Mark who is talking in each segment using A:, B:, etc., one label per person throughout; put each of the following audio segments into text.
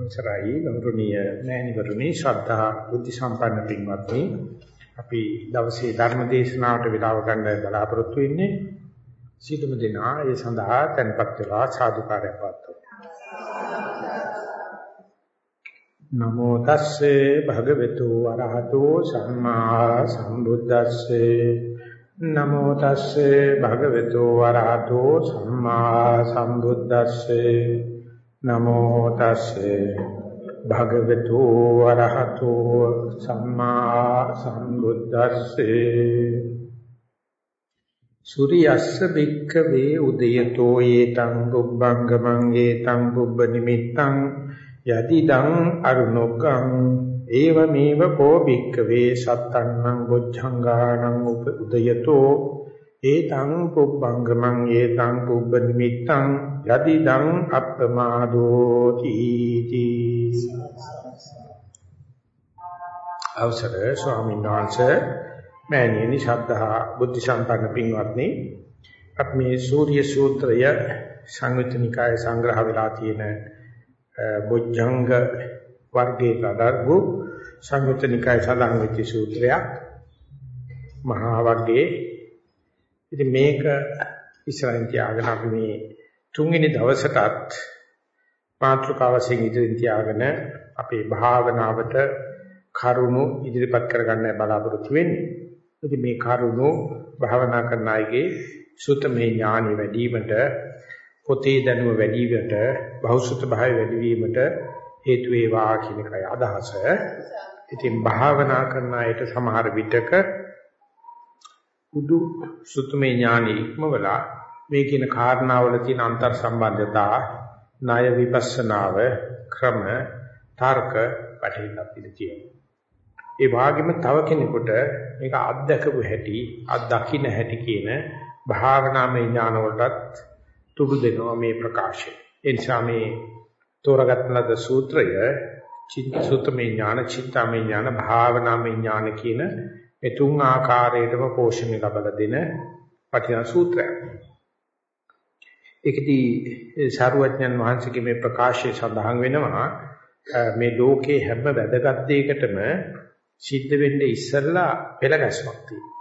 A: අවසරයි. ගෞරවනීය මෑණිවරුනි ශ්‍රද්ධා බුද්ධ සම්පන්න පින්වත්නි. අපි දවසේ ධර්ම දේශනාවට වේලාව ගන්න බලාපොරොත්තු වෙන්නේ සිටුම දෙනා ඒ සඳහා tempත් වෙලා සාදුකාරයක් වත්තු නමෝ තස්සේ භගවතු වරහතෝ සම්මා සම්බුද්දස්සේ. නමෝ තස්සේ භගවතු වරහතෝ සම්මා සම්බුද්දස්සේ. නමෝ තස්සේ භගවතු වරහතෝ සම්මා සම්බුද්දස්සේ සූර්යස්ස බික්කවේ උදයතෝ ඒතං බුබ්බංගමං ඒතං බුබ්බ නිමිත්තං යදිදං අරුණොග්ගං ඒවමේව කෝ බික්කවේ සත්තන්නං බොද්ධංගාණං උදයතෝ ඒතං පුබ්බංගමං ඒතං පුබ්බ නිමිත්තං යදිදං අප්පමාදෝ තීති අවසර ස්වාමීන් වහන්සේ මෑණියනි ශ්‍රද්ධා බුද්ධ සම්පන්න පින්වත්නි අපි මේ සූර්ය සූත්‍රය සංයුත්නිකාය සංග්‍රහ වෙලා තියෙන බොජ්ජංග වර්ගයේ ලඩගු සංයුත්නිකාය සඳහන් වෙච්ච සූත්‍රයක් මහා වර්ගයේ ඉතින් මේක ඉස්සරහින් තියාගෙන අපි මේ තුන්වෙනි දවසටත් මාත්‍රකාවසෙන් ඉදිරින් තියාගෙන අපේ භාවනාවට කරුණු ඉදිරිපත් කරගන්න බලාපොරොත්තු වෙන්නේ. ඉතින් මේ කරුණු භාවනා කරන අයගේ සුතමේ ඥානෙ වැඩි වීමට පොතේ දැනුම වැඩි වීමට බහුසුත භාවය වැඩි වීමට හේතු වේවා කියන එකයි අදහස. ඉතින් භාවනා කරන අයට සමහර විටක උදු සුතුමේ ඥානෙ ඉක්මවලා මේ කියන කාරණාවල තියෙන අන්තර් සම්බන්ධතා ණය විපස්සනාව ක්‍රම තර්ක පැටලලා තියෙනවා. ඒ වගේම තව කෙනෙකුට මේක අත්දකපු හැටි අත්දකින්න හැටි කියන භාවනාමය ඥාන වලටත් තුඩු දෙනවා මේ ප්‍රකාශය. ඒ නිසා මේ තෝරගත් ලද සූත්‍රය චිත්ත සූත්‍රමය ඥාන චිත්තාමය ඥාන භාවනාමය ඥාන කියන මේ තුන් ආකාරයටම පෝෂණය ලබා දෙන වටිනා සූත්‍රයක්. ඒකදී සාරුවඥන් වහන්සේගේ මේ ප්‍රකාශය සඳහන් වෙනවා මේ ලෝකේ හැම වැදගත් දෙයකටම සිද්ධ වෙන්නේ ඉස්සෙල්ලා පෙළගැස්මක් තියෙනවා.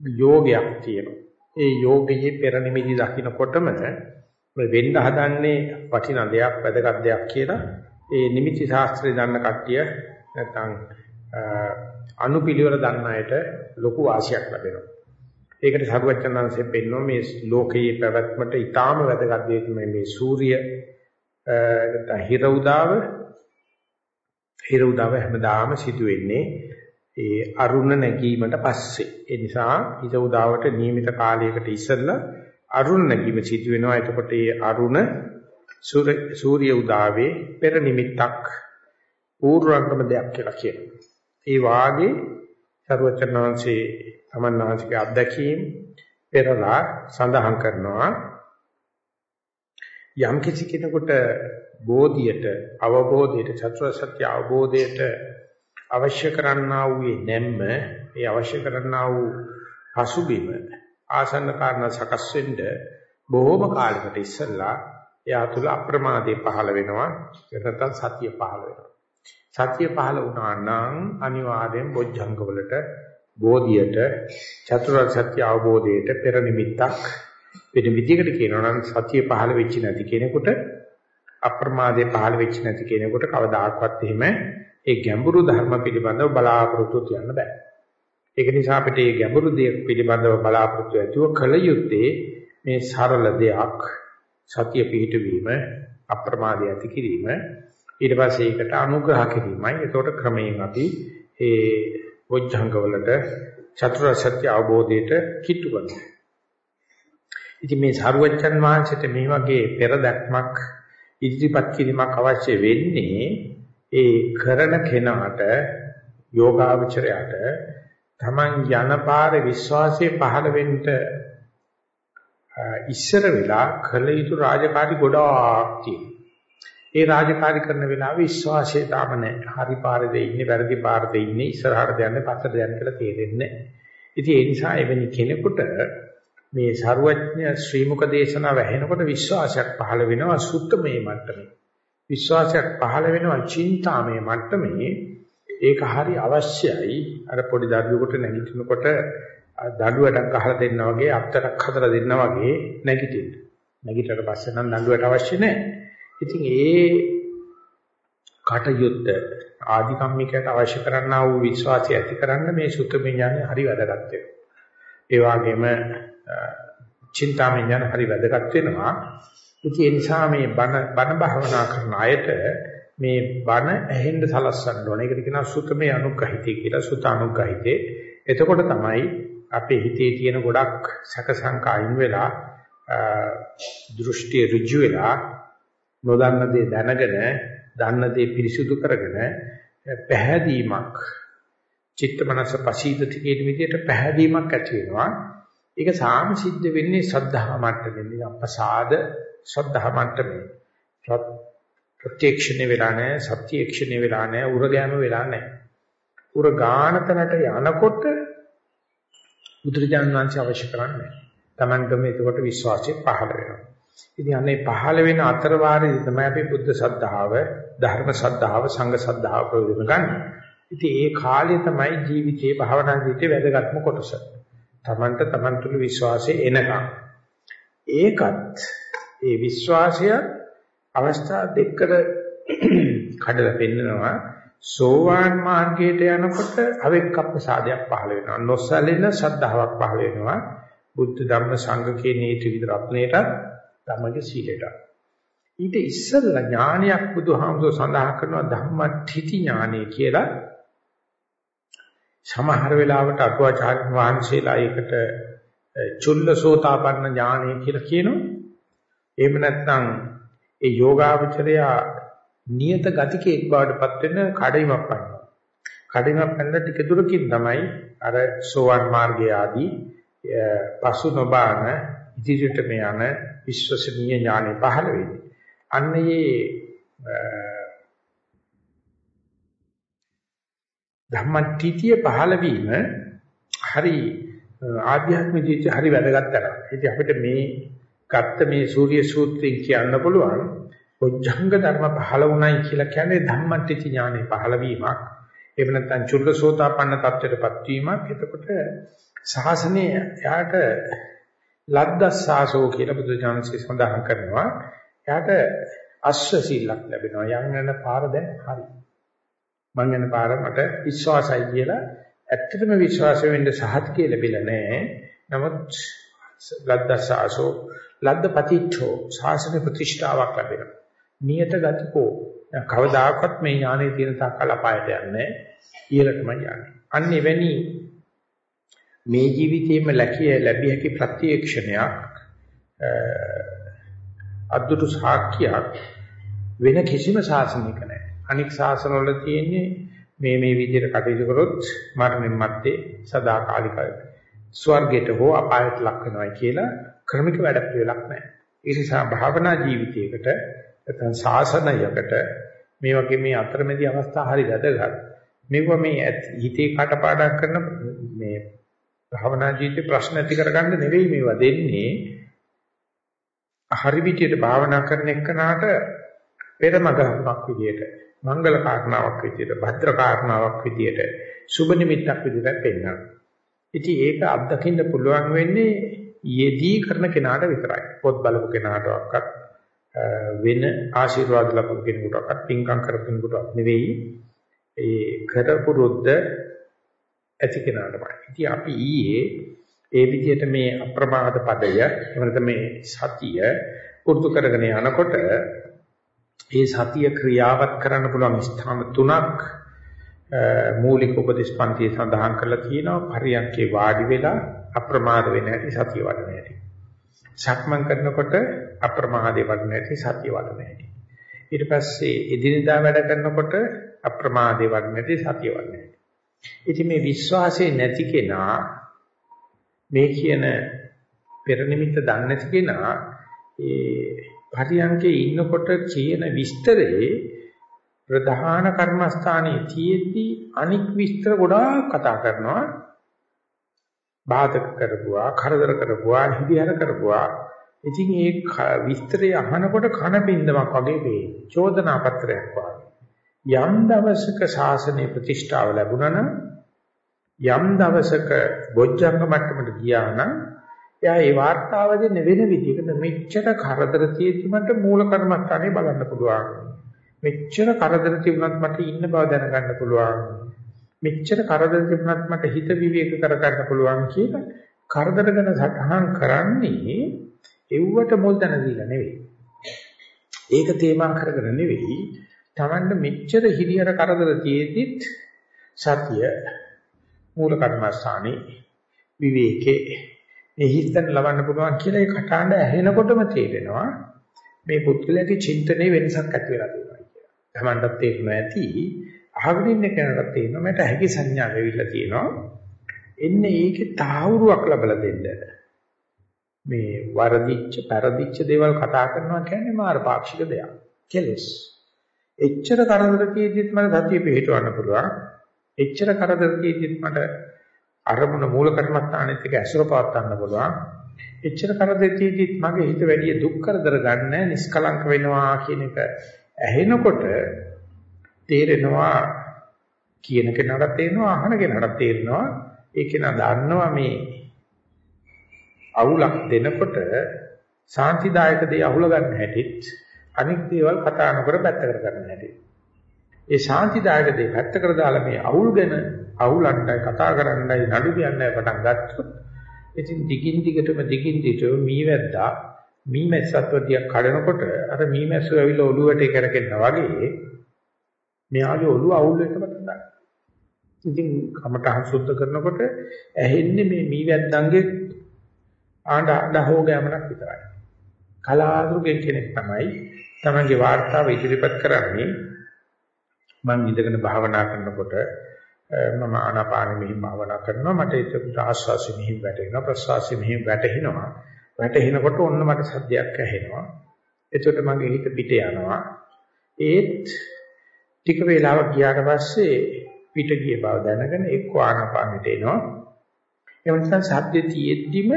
A: යෝගයක් තියෙනවා. ඒ යෝගයේ පෙර නිමිති දකින්නකොටම මේ වෙන්න හදන්නේ වටිනා දෙයක් වැදගත් දෙයක් කියලා ඒ නිමිති ශාස්ත්‍රය දන්න කට්ටිය නැත්නම් අනුපිළිවෙල දන්න අයට ලොකු වාසියක් ලැබෙනවා. ඒකට සරුවචනංශයෙන් පෙන්නෝ මේ ලෝකයේ පැවැත්මට ඊටාම වැදගත් දේ තමයි මේ සූර්ය නැත්නම් හිර උදාව හිර උදාව හැමදාම සිදු වෙන්නේ ඒ අරුණ නැගීමට පස්සේ. ඒ නිසා හිර උදාවට නියමිත කාලයකට ඉස්සෙල්ලා අරුණ නැගීම සිදු වෙනවා. එතකොට ඒ අරුණ සූර්ය උදාවේ පෙර නිමිත්තක් පූර්වංගම දෙයක් කියලා කියනවා. ඒ වාගේ සරුවචනාංශේ තමන්නාංශික අත්දැකීම් පෙරලා සඳහන් කරනවා. යම් කිසි කෙනෙකුට බෝධියට අවබෝධයට චතුරාර්ය සත්‍ය අවබෝධයට අවශ්‍ය කරන්නා වූ නැම්ම ඒ අවශ්‍ය කරන්නා වූ පසුබිම ආසන්න කාරණා සකස් වෙන්න බොහෝම කාලයකට ඉස්සෙල්ලා එයා තුල අප්‍රමාදේ පහළ වෙනවා. නැත්නම් සතිය පහළ වෙනවා. සතිය පහළ වුණා නම් අනිවාර්යෙන් බොජ්ජංග වලට බෝධියට චතුරාර්ය සත්‍ය අවබෝධයට පෙර නිමිත්තක් වෙන විදිහකට කියනවා නම් සතිය පහළ වෙච්ච නැති කෙනෙකුට අප්‍රමාදයේ පහළ වෙච්ච නැති කෙනෙකුට කවදාකවත් එහෙම ඒ ගැඹුරු ධර්ම පිළිබඳව බලාපොරොත්තු තියන්න බෑ. ඒක නිසා අපිට මේ ගැඹුරු දේ පිළිබඳව බලාපොරොත්තු ඇතුව කල යුත්තේ මේ සරල දෙයක් සතිය පිහිටවීම අප්‍රමාදය ඇති කිරීම ඊට පස්සේ ඒකට අනුග්‍රහ කිරීමයි. එතකොට ක්‍රමයෙන් අපි ඒ වොජ්ජංගවලට චතුරාර්ය සත්‍ය අවබෝධයට කිට්ටු කරනවා. ඉතින් මේ සාරුවච්චන් වහන්සේට මේ වගේ පෙර දැක්මක් ඉදිරිපත් කිරීමක් අවශ්‍ය වෙන්නේ ඒ කරන කෙනාට යෝගාවචරයට Taman යන පාරේ විශ්වාසය පහළ වෙන්න ඉස්සර වෙලා කළ යුතු රාජකාරි ගොඩාක් තියෙනවා. ඒ රාජකාරී කරන වෙලාවේ විශ්වාසය තාම නැහැ. හරි පාරේද ඉන්නේ, වැරදි පාරේද ඉන්නේ, ඉස්සරහට යන්නේ, පස්සට යන්නේ කියලා තේරෙන්නේ නැහැ. ඉතින් ඒ නිසා එවැනි කෙනෙකුට මේ ਸਰුවඥ ශ්‍රීමුක දේශනාව ඇහෙනකොට විශ්වාසයක් පහළ වෙනවා සුත්තමේ මට්ටමේ. විශ්වාසයක් පහළ වෙනවා චින්තාමය මට්ටමේ ඒක හරි අවශ්‍යයි අර පොඩි දරුවෙකුට නැගිටිනකොට දඬුවටක් ගහලා දෙන්නා වගේ අත්තරක් හදලා දෙන්නා වගේ නැගිටින්න. නැගිටලා පස්සේ නම් දඬුවට අවශ්‍ය නැහැ. ඉතින් ඒ කටයුත්ත ආධිකම්මිකයට අවශ්‍ය කරන්නා වූ විශ්වාසය ඇති කරන්න මේ සුත්තම ඥානය හරි වැදගත් වෙනවා. ඒ වගේම චින්තාමය ඥාන හරි වැදගත් වෙනවා. ඉතින් ඒ නිසා මේ බණ බණ භාවනා කරන අයට මේ බණ ඇහෙන්න සලස්සන්න ඕනේ. ඒකට කියනවා සුතමේ අනුග්‍රහිතය කියලා සුත අනුග්‍රහිතේ. එතකොට තමයි අපේ හිතේ තියෙන ගොඩක් සැක සංකායින් වෙලා දෘෂ්ටි ඍජු වෙලා නොදන්න දේ දැනගෙන දන්න දේ පිරිසුදු කරගෙන පැහැදීමක් චිත්ත මනස පසීදති කියන විදිහට පැහැදීමක් ඇති වෙනවා. ඒක සාම සිද්ධ වෙන්නේ ශ්‍රද්ධා මට්ටමේ. අපසාද ශ්‍රද්ධා මට්ටමේ. ප්‍රත්‍යක්ෂණේ වෙලා නැහැ, සත්‍යක්ෂණේ වෙලා නැහැ, උරගෑම වෙලා නැහැ. උරගානතනට යනකොට බුදුරජාන් වහන්සේ අවශ්‍ය කරන්නේ. Tamantම එතකොට විශ්වාසය පහළ වෙනවා. ඉතින් අනේ පහළ වෙන අතර වාරේ තමයි අපි බුද්ධ ශ්‍රද්ධාව, ධර්ම ශ්‍රද්ධාව, සංඝ ශ්‍රද්ධාව ප්‍රයෝජන ගන්න. ඉතින් ඒ කාලේ තමයි ජීවිතයේ භාවනා ජීවිතයේ වැදගත්ම කොටස. Tamanta Taman තුල විශ්වාසය එනකම්. ඒකත් ඒ විශ්වාසය අවස්ථා දෙකකට කඩලා පෙන්නනවා සෝවාන් මාර්ගයට යනකොට අවෙක්කප්පසාදයක් පහළ වෙනවා නොසැලෙන ශ්‍රද්ධාවක් පහළ වෙනවා බුද්ධ ධර්ම සංඝ කියන නීති විතරත්නේට තමගේ සීලයට ඊට ඉස්සෙල්ලා ඥානයක් බුදුහාමුදුර සඳහන් කරනවා ධම්මඨිති ඥානය කියලා. සමහර වෙලාවට අටුවාචාර්ය වහන්සේලා ඒකට චුල්ලසෝතාපන්න ඥානය කියලා කියනවා. එහෙම නැත්නම් ඒ යෝගාවචරය නියත ගතිකෙක් බවටපත් වෙන කඩයිමක් පන්නවා. කඩයිමක් පන්නලා ටික දුරකින් තමයි අර සෝවාන් මාර්ගය ආදී පසු නොබාන ඉදිරියට මේ යන විශ්වසනීය ඥානෙ පහළ වෙන්නේ. අන්න ඒ ධම්මටිතිය පහළ වීම හරි ආධ්‍යාත්මික ජීවිතය හරි වැදගත් කරනවා. ඉතින් අපිට මේ ගත්ත මේ සූර්ය සූත්‍රයෙන් කියන්න පුළුවන් ඔජ්ජංග ධර්ම පහළ වුණයි කියලා කියන්නේ ධම්මට්ටි ඥානෙ පහළ වීමක්. එහෙම නැත්නම් චුල්ලසෝතාපන්න තත්ත්වයටපත් වීමක්. එතකොට ශාසනය යාට ලද්දස්සාසෝ කියලා බුදුජානකසේ සඳහන් කරනවා. යාට අශ්ව සීලක් ලැබෙනවා. යම් යන පාර දැන් හරි. මං යන පාර මට විශ්වාසයි කියලා ඇත්තටම විශ්වාස වෙන්න සහතිකේ ලැබිලා නැහැ. නමුත් ලද්දස්සාසෝ ලද්ද පතිච්ඡෝ ශාසන ප්‍රතිෂ්ඨාවක් ලැබෙනවා. නියත ගතිකෝ කවදාකවත් මේ ඥානෙ තියෙන තාක්කල් අපායට යන්නේ ඉහළටමයි යන්නේ. අන්න එවැනි මේ ජීවිතේම ලැබිය ලැබිය හැකි ප්‍රත්‍යක්ෂණයක් අද්දුතු සාක්කියක් වෙන කිසිම ශාසනයක නැහැ. අනික් ශාසනවල තියෙන්නේ මේ මේ විදිහට කටයුතු කරොත් මරණයන් මැත්තේ සදාකාලික ස්වර්ගයට හෝ අපායට ලක් වෙනවා කියලා ක්‍රමික වැඩ පිළිවෙලක් නැහැ. ඒ නිසා භාවනා ජීවිතයකට නැත්නම් සාසනයකට මේ වගේ මේ අතරමැදි අවස්ථා හරි වැදගත්. මේක මේ හිතේ කටපාඩම් කරන මේ භාවනා ජීවිතේ ප්‍රශ්න ඇති කරගන්න නෙවෙයි මේවා දෙන්නේ. හරි විදියට භාවනා කරන එක්කනට පෙරමගක් විදියට මංගල කාරණාවක් විදියට භද්‍ර කාරණාවක් විදියට සුබ නිමිත්තක් විදියට පෙන්වනවා. ඉතින් ඒක අත්දකින්න පුළුවන් වෙන්නේ යෙදී කරන කෙනාට විතරයි. පොත් බලපු කෙනාටවත් වෙන ආශිර්වාද ලැබපු කෙනෙකුටවත් පින්කම් කරපු කෙනෙකුටවත් නෙවෙයි. ඒ කරපු රුද්ද ඇති කෙනාටමයි. ඉතින් අපි ඊයේ ඒ විදිහට මේ අප්‍රමාද පදය එවනත මේ සතිය පුරුදු කරගෙන යනකොට ඒ සතිය ක්‍රියාවත් කරන්න පුළුවන් ස්ථාන තුනක් මූලික උපදේශ පන්තියේ සඳහන් කරලා තියෙනවා පරියන්කේ වාඩි වෙලා අප්‍රමාද වෙන්නේ නැති සතිය වඩන හැටි. සක්මන් කරනකොට අප්‍රමාදේ වඩන හැටි සතිය වඩන හැටි. ඊට පස්සේ එදිනදා වැඩ කරනකොට අප්‍රමාදේ වඩන හැටි සතිය වඩන හැටි. ඉතින් මේ විශ්වාසයේ නැති කෙනා මේ කියන පෙර නිමිත්ත දන්නේ නැති කෙනා ඒ පරියන්කේ ඉන්නකොට කියන විස්තරේ ප්‍රධාන කර්මස්ථානයේ තියෙද්දි අනික් විස්තර ගොඩාක් කතා කරනවා බාධක කරපුවා, කරදර කරපුවා, හිදිහර කරපුවා. ඉතින් ඒ විස්තරය අහනකොට කන බින්දමක් වගේ වේ. චෝදනා පත්‍රයක් වගේ. යම් දවසක ශාසනය ප්‍රතිෂ්ඨාව ලැබුණා නම් යම් දවසක බොජ්ජංග මට්ටමට ගියා නම් එයා ඒ වාර්තාව දෙන්න වෙන විදිහකට මෙච්චර කරදර තියෙද්දි මට මූල කර්මස්ථානේ බලන්න පුළුවන්. මෙච්චර කරදර තිබුණත් මට ඉන්න බව දැනගන්න පුළුවන්. මෙච්චර කරදර තිබුණත් මට හිත විවේක කරගන්න පුළුවන් කියලා කරදර ගැන සටහන් කරන්නේ එව්වට මුල් තැන දීලා නෙවෙයි. ඒක තේමා කරගෙන නෙවෙයි. Tamanne මෙච්චර හිරියර කරදර තියෙද්දිත් සතිය මූල කර්මස්ථානේ විවේකේ මේ හිතන ලබන්න පුළුවන් කියලා ඒ කටහඬ ඇහෙනකොටම තේරෙනවා මේ පුද්ගලයාගේ චින්තනයේ වෙනසක් ඇති වෙලා තියෙනවා කියලා. Tamanටත් තේරෙනවා ඇති අහගෙන ඉන්න කෙනාට තේරෙනවා මට හැකි සංඥා වෙවිලා තියෙනවා. එන්නේ ඒකේ තාවුරුවක් ලැබලා දෙන්න. මේ වරදිච්ච පෙරදිච්ච දේවල් කතා කරනවා කියන්නේ මාර පාක්ෂික දෙයක්. කෙලස්. එච්චර කරදර කීදිත් මට සතිය පිටවන්න පුළුවන්. එච්චර කරදර කීදිත් මට අරමුණ මූල කර්මස්ථානෙත් එක ඇසුර පවත් ගන්න පුළුවන්. එච්චර කරදර කීදිත් මගේ හිත වැඩි දුක් කරදර ගන්න නිස්කලංක වෙනවා කියන එක ඇහෙනකොට තේරෙනවා කියන කෙනාට තේරෙනවා අහන කෙනාට තේරෙනවා ඒ කෙනා දන්නවා මේ අවුලක් දෙනකොට සාන්තිදායක දේ අහුල ගන්න හැටිත් අනික් දේවල් කතා නොකර පැත්තකට ගන්න හැටි. ඒ ශාන්තිදායක දේ පැත්තකට දාලා මේ අවුල් ගැන අවුලන්ටයි කතා කරන්නයි නඩු කියන්නයි පටන් ගත්තොත් ඉතින් දිගින් දිගටම දිගින් දිගටම මීවැද්දා මීමැස්සත්වදියක් කඩනකොට අර මීමැස්සු ඇවිල්ලා ඔළුවට කරගෙනවා වගේ මෙයාගේ ඔළුව අවුල් වෙන්න පටන් ගන්නවා. ඉතින් කමටහන් සුද්ධ කරනකොට ඇහෙන්නේ මේ මීවැද්දන්ගේ ආඬ ආඬ හො ගෑමක් විතරයි. කලාතුරකින් කෙනෙක් තමයි තමන්ගේ වාර්තාව ඉදිරිපත් කරන්නේ. මම ඉඳගෙන භාවනා කරනකොට මම ආනාපානෙ මෙහිම භාවනා කරනවා. මට ඒක ආස්වාසි මෙහිම වැටෙනවා ප්‍රස්වාසි මෙහිම වැටෙනවා. වැටෙනකොට ඔන්න මට සද්දයක් ඇහෙනවා. එතකොට මගේ හිත පිට යනවා. ඒත් ටික වේලාවක් ගියාට පස්සේ පිට ගිය බව දැනගෙන එක්ක ආනාපානෙට එනවා. ඒ නිසා සද්ද තියෙද්දිම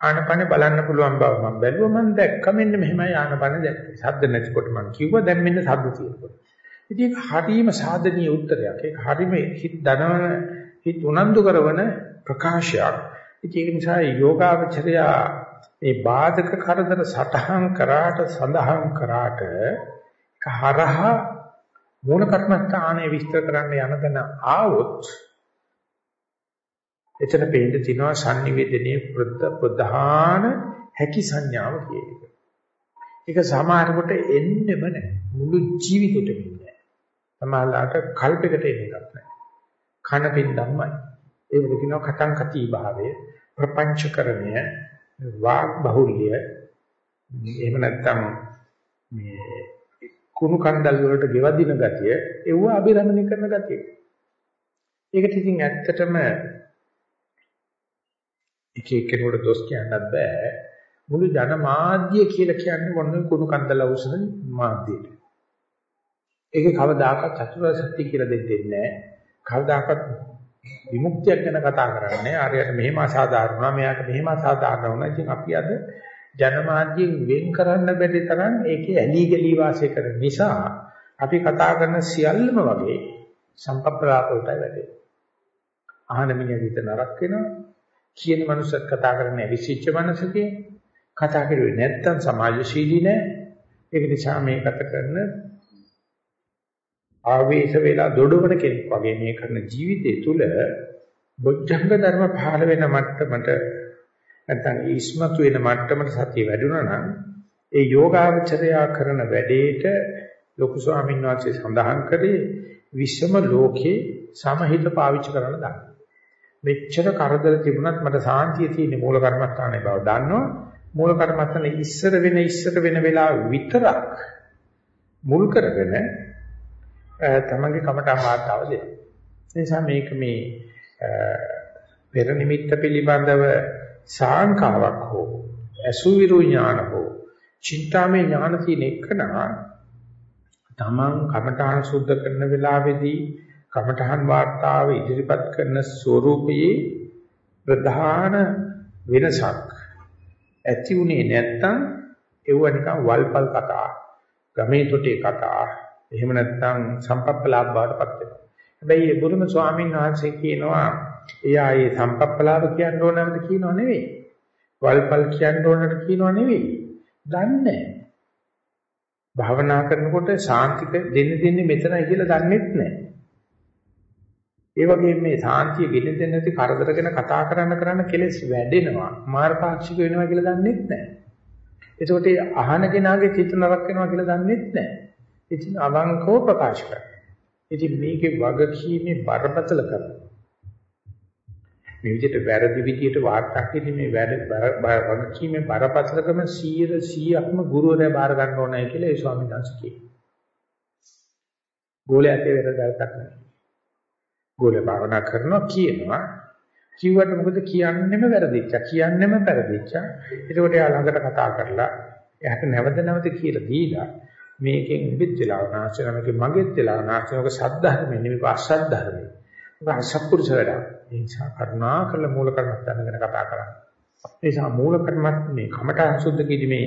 A: ආනපන බලන්න පුළුවන් බව මම බැලුවා මම දැක්ක මෙන්න මෙහෙමයි ආනපන දැක්කේ. ශබ්ද නැතිකොට මම කිව්වා දැන් මෙන්න ශබ්ද තියෙනකොට. ඉතින් ඒක හරීම සාධනීය උත්තරයක්. ඒක හරීම හිත දනවන හිත උනන්දු කරන ප්‍රකාශයක්. ඉතින් ඒක නිසා යෝගාවචරය මේ බාධක කරදර සටහන් කරාට සඳහන් කරාට කහරහ මූල කර්මස්ථානයේ විස්තර කරන්න යන දන ආවොත් එතන පේන්න තියෙනවා sannivedanaye ප්‍රධාන හැකි සංඥාව කියන එක. ඒක සමහරකට එන්නෙම නැහැ. මුළු ජීවිතේටම ඉන්නේ. සමහරලාට කල්පයකට එන එකක් නැහැ. කන පින්දම්මයි. ඒකට කියනවා කතං කති භාවය, ප්‍රපංචකරණය, වාග් බහුල්‍ය. එහෙම නැත්නම් මේ කුණු කන්දල් වලට ගෙවදින ගතිය, ඒව අභිරමණය කරන ගතිය. ඒකට ඉතින් ඇත්තටම එක එක්කෙනෙකුට දොස් කියන්නත් බෑ. මුළු ජනමාධ්‍ය කියලා කියන්නේ මොන කුණු කන්දල උසන මාධ්‍යයට. ඒකේ කවදාකවත් චතුරාර්ය සත්‍ය කියලා දෙන්නේ නැහැ. කවදාකවත් විමුක්තියක් ගැන කතා කරන්නේ. ආරයට මෙහෙම අසාධාරණවා, මෙයාට මෙහෙම අසාධාරණ වුණා. ඉතින් අපි අද ජනමාධ්‍යයෙන් වෙන් කරන්න බැරි තරම් ඒකේ ඇලී ගලී වාසය කරන නිසා අපි කතා කරන සියල්ලම වගේ සම්ප්‍රදාය වලටයි වැටෙන්නේ. අහන මිනිහ විතර නරක වෙනවා. කියන මනුස්සත් කතා කරන්නේ විසිච්ච මනසකේ කතා කරුවේ නැත්තම් සමාජශීලී නෑ ඒක නිසා මේ කත කරන ආවේශ වෙලා දොඩවන කෙනෙක් වගේ මේ කරන ජීවිතය තුළ බොජ්ජංග ධර්ම පහළ වෙන මට්ටමට නැත්නම් ඊස්මතු වෙන මට්ටමට සතිය වැඩුණා නම් ඒ යෝගාවචරයා කරන වැඩේට ලොකු ස්වාමීන් වහන්සේ සඳහන් කරේ විශ්වම ලෝකේ සමහිත පාවිච්චි කරන්න දාන්න. මෙච්චර කරදර තිබුණත් මට සාන්තිය තියෙන මූල කර්මස්ථානයේ බව දන්නවා. මූල කර්මස්ථානේ ඉස්සර වෙන ඉස්සර වෙන වෙලාව විතරක් මුල් කරගෙන තමන්ගේ කමටහන් වාර්තාව දෙන්න. ඒ නිසා මේක මේ පෙර නිමිත්ත පිළිබඳව සාංකාවක් හෝ අසුවිරු ඥාන හෝ චින්තාමය ඥාන තියෙන එකනා තමන් කමඨාන සුද්ධ කරන වෙලාවේදී කමඨහන් වාර්තාව ඉදිරිපත් කරන ස්වරූපයේ ප්‍රධාන වෙනසක් ඇති උනේ නැත්තම් ඒව නිකන් වල්පල් කතා, ගමේ තොටේ කතා, එහෙම නැත්තම් සම්පප්පලාප බවටපත් වෙනවා. හැබැයි ඒ බුදුම ස්වාමීන් වහන්සේ කියනවා එයා ඒ සම්පප්පලාප කියන්න ඕනවද කියනව නෙවෙයි. වල්පල් කියන්න ඕනද කියනව නෙවෙයි. දන්නේ භාවනා කරනකොට ශාන්තික දෙන්න දෙන්නේ මෙතනයි කියලා දන්නෙත් නැහැ. ඒ වගේම මේ සාන්තිය ගෙන්න දෙන්න නැති කරදරගෙන කතා කරන්න කරන්න කෙලස් වැඩෙනවා. මාර්ගපාක්ෂික වෙනවා කියලා දන්නෙත් නැහැ. ඒකට අහන කෙනාගේ චිත්ත නරක වෙනවා කියලා දන්නෙත් නැහැ. ඉතින් අවංකව ප්‍රකාශ කරනවා. ඉතින් මේකේ වගකීමේ බරපතල කරනවා. මේ විදිහට වැරදි විදිහට වාර්තා කිරීමේ වැඩ වගකීමේ බරපතලකම 100%ක්ම ගුරුවරයා බාර ගන්න ඕනයි කියලා ඒ ස්වාමීන් වහන්සේ කියනවා. ගෝලයේ ඇතේ වෙන දැල්කක් නැහැ. ගෝලේ භාවනා කරනවා කියනවා. කිව්වට මොකද කියන්නෙම වැරදිච්ච කියන්නෙම වැරදිච්ච ඒකට එයා ළඟට කතා කරලා එයාට නැවත නැවත කියලා දීලා මේකෙන් උඹෙත් වෙලා නැශන මේකේ මගෙත් වෙලා නැශන ඔක සද්ධර්මෙ නෙමෙයි අසත් ධර්මෙ ඔක අසත්පුරුෂ වැඩ ඒ නිසා කරුණා කරලා මූල කර්මස්ථාන ගැන කතා කරන්නේ. ඒ නිසා මූල කර්මස්ථ මේ කමඨ සුද්ධ කිරීමේ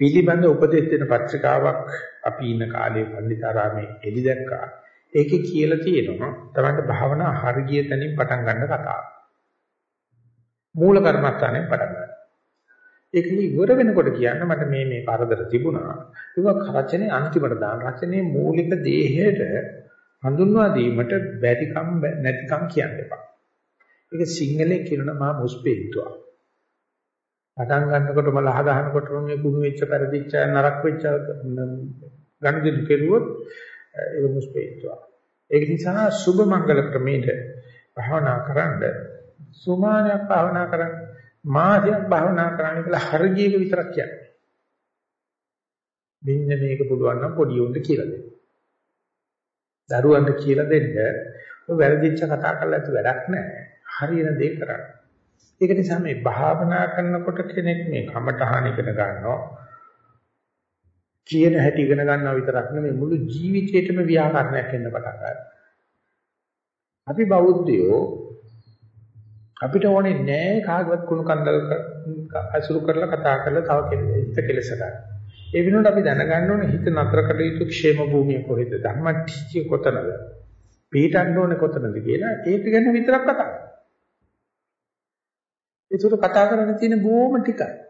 A: පිළිබඳ උපදෙස් දෙන පත්‍රිකාවක් අපි ඉන්න කාලේ පන්දිතාරාමේ එලි දැක්කා. ඒකේ කියලා තියෙනවා තමයි භාවනා හරිය තැනින් පටන් ගන්න කතාව. මූල කර්මස්ථානේ පටන් ගන්න. ඒක ඉවර වෙනකොට කියන්න මට මේ මේ කරදර තිබුණා. ඒක රචනයේ අන්තිමට දාන රචනයේ මූලික දේහයට හඳුන්වා දීමට බැරිකම් නැතිකම් කියන්න එපා. ඒක සිංහලේ කියනවා මා මුස්පේන්තුවා. පටන් ගන්නකොට මල අහ ගන්නකොට මේ කුණු වෙච්ච පෙරදිච්ච නරක වෙච්ච ගනුදෙනු කෙරුවොත් ඒක මුස්පේන්තුවා. ඒක නිසා සුභ මංගල ක්‍රමයට භාවනා කරන්න සුමානයක් භාවනා කරන්න මාසයක් භාවනා කරන්න කියලා හරියට විතරක් කියන්නේ. මෙන්න මේක පුළුවන් නම් පොඩි උන්ට කියලා දෙන්න. දරුවන්ට කියලා දෙන්න ඔය වැරදිච්ච කතා කරලා ඇති වැඩක් නැහැ. හරියන දේ කරන්න. ඒක නිසා මේ භාවනා කරනකොට කෙනෙක් මේ කමටහන ඉගෙන ගන්නවා කියන හැටි ඉගෙන ගන්නවා විතරක් නෙමෙයි මුළු ජීවිතේටම ව්‍යාකරණයක් වෙන්න පටන් ගන්නවා. අපි බෞද්ධයෝ අපිට ඕනේ නෑ කාගවත් කුණු කන්දල් අසුරු කරලා කතා කරලා තව කෙනෙක් කෙලස ගන්න. ඒ වෙනුවට අපි දැනගන්න ඕනේ හිත නතර කළ යුතු ക്ഷേම භූමිය කොහෙද? ධර්මටිච්චිය කොතනද? පිටන්න ඕනේ කොතනද කියලා ඒක ගැන විතරක් කතා කරනවා. ඒකට කතා කරන්න තියෙන බොහොම ටිකයි.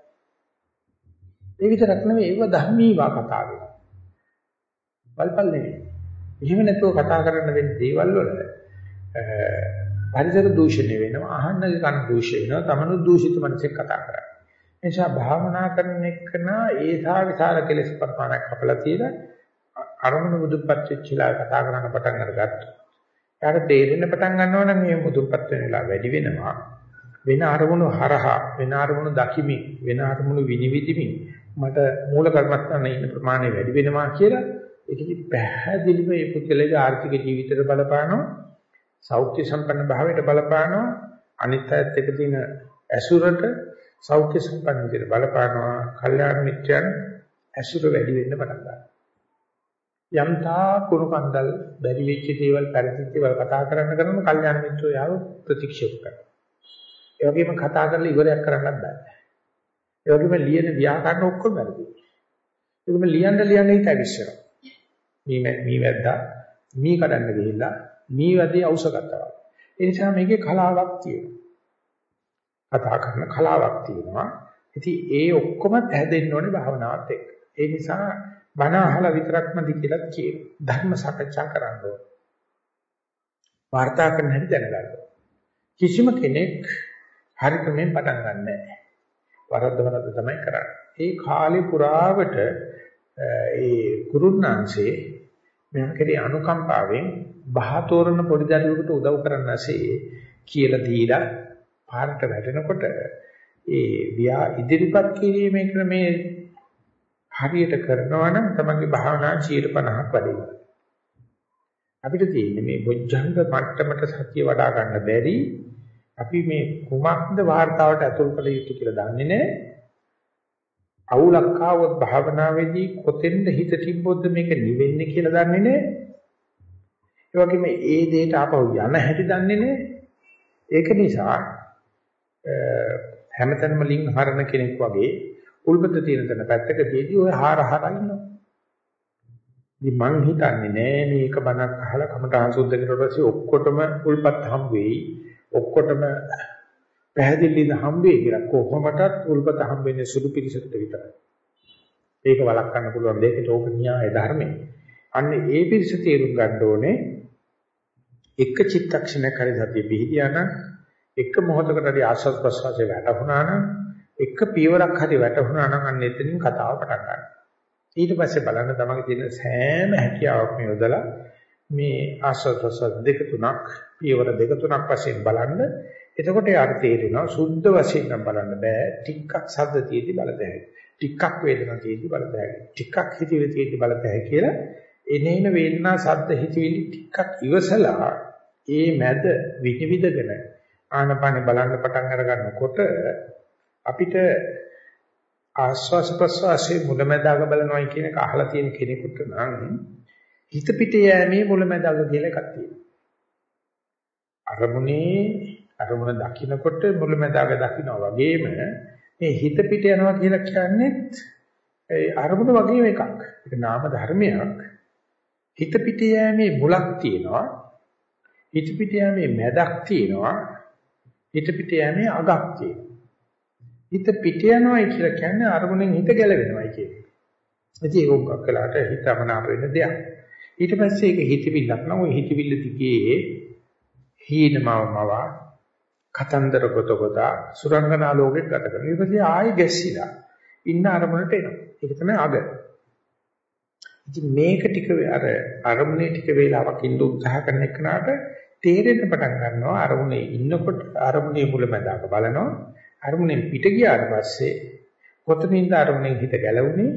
A: ඒ විතරක් නෙවෙයි ඒව ධර්මීවා කතා වෙනවා. වල්පල් නෙවෙයි. එහෙම නැතුව කතා කරන්න වෙන දේවල් වල පරිසර දූෂණය වෙනවා, අහන්නගේ කන දූෂණය වෙනවා, තමනු දූෂිත මනසෙක් කතා කරන්නේ. එනිසා භාවනා කරන එකන ඒසා විසාර කෙලෙස් පරමාණක් කපලා තියලා අරමුණු මුදුපත් වෙච්චිලා කතා කරන්න පටන් අරගත්තා. ඊට තේරෙන්න පටන් ගන්නවා නම් මේ මුදුපත් වෙන වෙලාව වැඩි වෙනවා. වෙන අරමුණු හරහා වෙන අරමුණු දකිමින් වෙන අරමුණු විනිවිදිමින් මට මූල කර්මස්ථානයේ ඉන්න ප්‍රමාණය වැඩි වෙනවා කියලා ඒකෙදි පැහැදිලිව මේ පුද්ගලයාගේ ආර්ථික ජීවිතයට බලපානවා සෞඛ්‍ය සම්පන්න භාවයට බලපානවා අනිත් අයත් එක්ක තියෙන ඇසුරට සෞඛ්‍ය සම්පන්න විදිහට බලපානවා කල්යාණ මිත්‍යයන් ඇසුර වැඩි වෙන්න පටන් ගන්නවා. යම්තා කුණු කන්දල් බැරි වෙච්ච දේවල් පරිදිච්ච දේවල් කතා කරන්න කරන කල්යාණ මිත්‍රෝ යාව ප්‍රතික්ෂේප කරනවා. ඒ වගේම කතා කරලා ඉවරයක් කරන්නත් බෑ. ඒ වගේම ලියන ව්‍යාකරණ ඔක්කොම වැරදි. ඒකම ලියන්න ලියන්න හිත ඇවිස්සනවා. මේ මේ වැද්දා මේ කඩන්න ගිහිල්ලා මේ වැඩේ අවශ්‍ය ගත්තා. ඒ නිසා මේකේ කලාවක් තියෙනවා. කතා කරන කලාවක් තියෙනවා. ඉතින් ඒ ඔක්කොම හැදෙන්න ඕනේ භාවනාවත් එක්ක. ඒ නිසා බණ අහලා විතරක්ම දි කියලා කියනවා. ධර්ම සාකච්ඡා කරන්න ඕනේ. වාර්තා කරන්න හැටි දැනගන්න. කිසිම කෙනෙක් හරි ක්‍රමෙන් පටන් ගන්න නැහැ. වරද්ද වරද්ද තමයි කරන්නේ. ඒ කාලේ පුරාවට ඒ කුරුණාංශේ මෙයාගේ අනුකම්පාවෙන් බහතෝරන පොඩි දරුවෙකුට උදව් කරන්නසේ කියලා දීලා පාරට වැටෙනකොට ඒ වියා ඉදිරිපත් කිරීමේ ක්‍රමේ හරියට කරනවා නම් තමන්ගේ භාවනා 50ක් වැඩි අපිට තියෙන්නේ මේ බොජ්ජංග මට්ටමට සතිය වඩා ගන්න බැරි අපි මේ කුමක්ද වார்த்தාවට ඇතුල් කළ යුතු කියලා දන්නේ නැහැ. අවුලක්කාව භාවනාවේදී කොතෙන්ද හිත තිබ්බොත්ද මේක නිවෙන්නේ කියලා දන්නේ නැහැ. ඒ වගේම ඒ දෙයට ආපහු යන හැටි දන්නේ නැහැ. ඒක නිසා හැමතැනම ලිං හරන කෙනෙක් වගේ උල්පත තියෙන තැන පැත්තකදීදී ඔය හාර හරන ඉන්නවා. ඉතින් මං හිතන්නේ නෑ මේක බණක් අහලා කමට ආසුද්ධ කරලා පස්සේ ඔක්කොටම උල්පත් හම් වෙයි. ඔක්කොටම පැහැදිලිද හම් වෙයි කියලා කොහොමදත් උල්පත හම් වෙන්නේ සුදු පිරිසකට විතරයි. ඒක වළක්වන්න පුළුවන් දෙයකට ඕක න්‍යාය ධර්මයි. අන්න ඒ පිරිස තේරුම් ගන්න ඕනේ එක චිත්තක්ෂණයක් හරි සතිය පිහිටියා නම් එක මොහොතකට හරි ආස්වාද ප්‍රසවාසය වැටුණා නම් එක පියවරක් හරි වැටුණා නම් අන්න එතනින් කතාව පටන් ගන්නවා. ඊට පස්සේ බලන්න තමන්ගේ තියෙන සෑම හැකියාවක්ම යොදලා මේ ආස්වාද ප්‍රසවාස දෙක තුනක් පියවර දෙක තුනක් වශයෙන් බලන්න. එතකොට යාට තේරෙනවා සුද්ධ වශයෙන් නම් බලන්න බෑ. ටිකක් සද්ද තියෙදි බලතැයි ටිකක් වේදනා තියෙදි බලතැයි ටිකක් හිතවිලි තියෙදි බලතැයි කියලා එනේන වේදනා සද්ද හිතවිලි ටිකක් ඉවසලා ඒ මැද විනිවිදගෙන ආනපාන බලන්න පටන් අර ගන්නකොට අපිට ආස්වාස ප්‍රස්වාසයේ මුලැමැදාග බලනවායි කියන එක අහලා තියෙන කෙනෙකුට නම් හිත පිට යෑමේ මුලැමැදාග කියලා එකක් තියෙනවා. අරමුණේ අරමුණ දකින්නකොට මුලැමැදාග දකින්නවා වගේම මේ හිත පිට යනවා කියලා කියන්නේ ඒ අරමුණ වගේම එකක්. ඒක නාම ධර්මයක්. හිත පිට යෑමේ මුලක් තියෙනවා. හිත පිට යෑමේ මැදක් තියෙනවා. හිත පිට යෑමේ අගක් තියෙනවා. හිත පිට යනවායි කියලා කියන්නේ අරමුණෙන් හිත ගැලවෙනවායි කියන්නේ. ඉතින් ඒක උගක් කළාට හිතමනාප වෙන දෙයක්. ඊට පස්සේ ඒක හිතවිල්ලක් නම් ওই හිතවිල්ල දිගේ හීනමවමව කතන්දර කොට කොට සුරංගනා ලෝකෙක ගත කරනවා. ඊට පස්සේ ආයෙ ගැස්සිලා ඉන්න අරමුණට එනවා. ඒක තමයි අග. ඉතින් මේක ටික අර අරමුණේ ටික වේලාවක් ඉන්න උත්සාහ කරන එකනට තේරෙන්න පටන් ගන්නවා අරමුණේ ඉන්නකොට අරමුණේ මුලැමැදාක බලනවා අරමුණෙන් පිට ගියාට පස්සේ කොතනින්ද අරමුණෙන් හිත ගැලවුනේ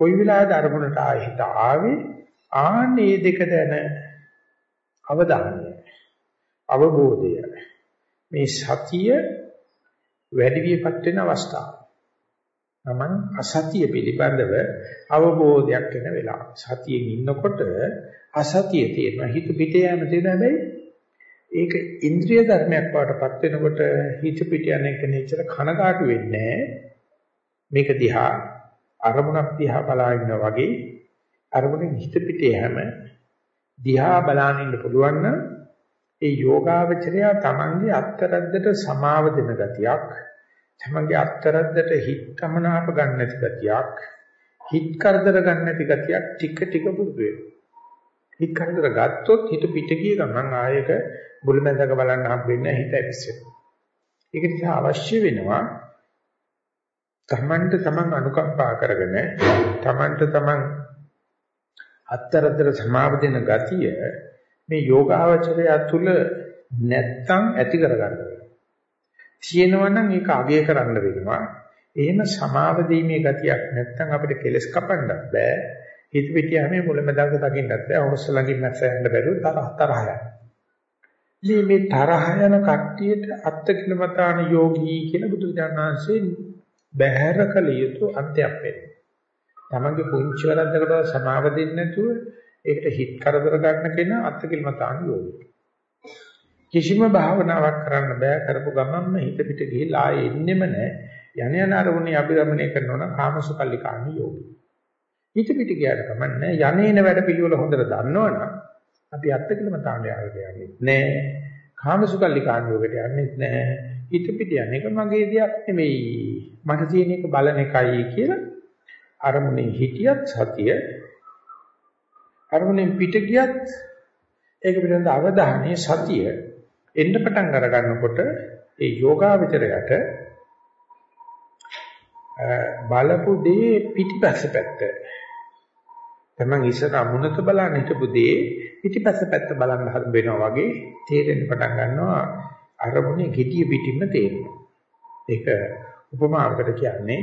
A: කොයි වෙලාවද අරමුණට ආහිත ආවේ ආන්නේ දෙක දැන අවධානය අවබෝධය මේ සතිය වැඩි වියපත් වෙන අවස්ථාව. නමං අසතිය පිළිබඳව අවබෝධයක් වෙන වෙලාව. සතියෙන් ඉන්නකොට අසතිය තියෙනවා. හිත පිට යෑම තියෙන හැබැයි ඒක ඉන්ද්‍රිය ධර්මයක් වඩටපත් වෙනකොට හිත පිට යන එක නෙච්චර කනකාටු වෙන්නේ මේක දිහා අරමුණක් දිහා බලා ඉන්නා වගේ අරමුණෙන් හිත පිට යෑම දිහා බලාගෙන ඉන්න පුළුවන් නම් ඒ යෝගාවචරය තමන්ගේ අත්තරද්දට සමාව දෙන ගතියක් තමන්ගේ අත්තරද්දට හිතමනාප ගන්න නැති ගතියක් හිත කරදර ගන්න නැති ගතියක් ටික ටික පුරුදු වෙනවා හිත කරදර ගත්තොත් හිත පිට ගිය ගමන් ආයක බුලමැදක බලන්න හම්බෙන්නේ හිත ඇවිස්සෙනවා. ඒක නිසා අවශ්‍ය වෙනවා තමන්ට තමන් අනුකම්පා කරගෙන තමන්ට තමන් අත්තරතර සමාව දෙන ගතිය මේ යෝගාවචරය තුළ නැත්තම් ඇති කරගන්න වෙනවා. තියෙනවා නම් ඒක අගය කරන්න වෙනවා. එහෙම සමාව දීමේ ගතියක් නැත්තම් අපිට කෙලස් කපන්නත් බෑ. හිත පිටියමේ මුලමදාග දකින්නත් බෑ. අවශ්‍ය ළඟින් නැස යන්න බැරුව තරහ තරහ යනවා. ඉතින් මේ තරහ යන කට්ටියට අත්කිලමතාන යෝගී කියලා බුදුරජාණන්සේ බැහැර කළ යුතු අන්තයක් වෙන්නේ. තමන්ගේ පුංචි වරද්දකට සමාව දෙන්නේ නැතුව ඒකට හිත කරදර ගන්න කෙනා අත්කිලමතාන යෝගී. කිසිම භාවනාවක් කරන්න බෑ කරපු ගමන්ම හිත පිට ගිහිලා ආයේ එන්නෙම නැහැ. යන යන අරමුණේ අභිරමණය කරනවා නම් කාමසුකල්ලිකාණ යෝගී. හිත පිට ගියාට කමන්නේ යන්නේන වැඩ පිළිවෙල හොඳට දන්නවනම් අපි අත්කලම තාණ්ඩයාවට යන්නේ නෑ. කාමසුකල්ලි කාණ්ඩයකට යන්නේ නෑ. හිත පිට යන එක මගේ දෙයක් නෙමෙයි. මට තියෙන එක බලන එකයි කියලා අරමුණේ හිටියත් සතිය අරමුණෙන් පිට ගියත් ඒක පිළිබඳ අවධානයේ සතිය එන්න පටන් අර ගන්නකොට ඒ යෝගාවචරයට බලපු දේ පිටිපස්ස පැත්ත තමන් ඉස්සර අමුණත බලන්න හිටපු දේ පිටිපස්ස පැත්ත බලන්න හදන වෙනවා වගේ තේරෙන්න පටන් ගන්නවා අරමුණේ gediya පිටින්ම තේරෙනවා. ඒක උපමාවකට කියන්නේ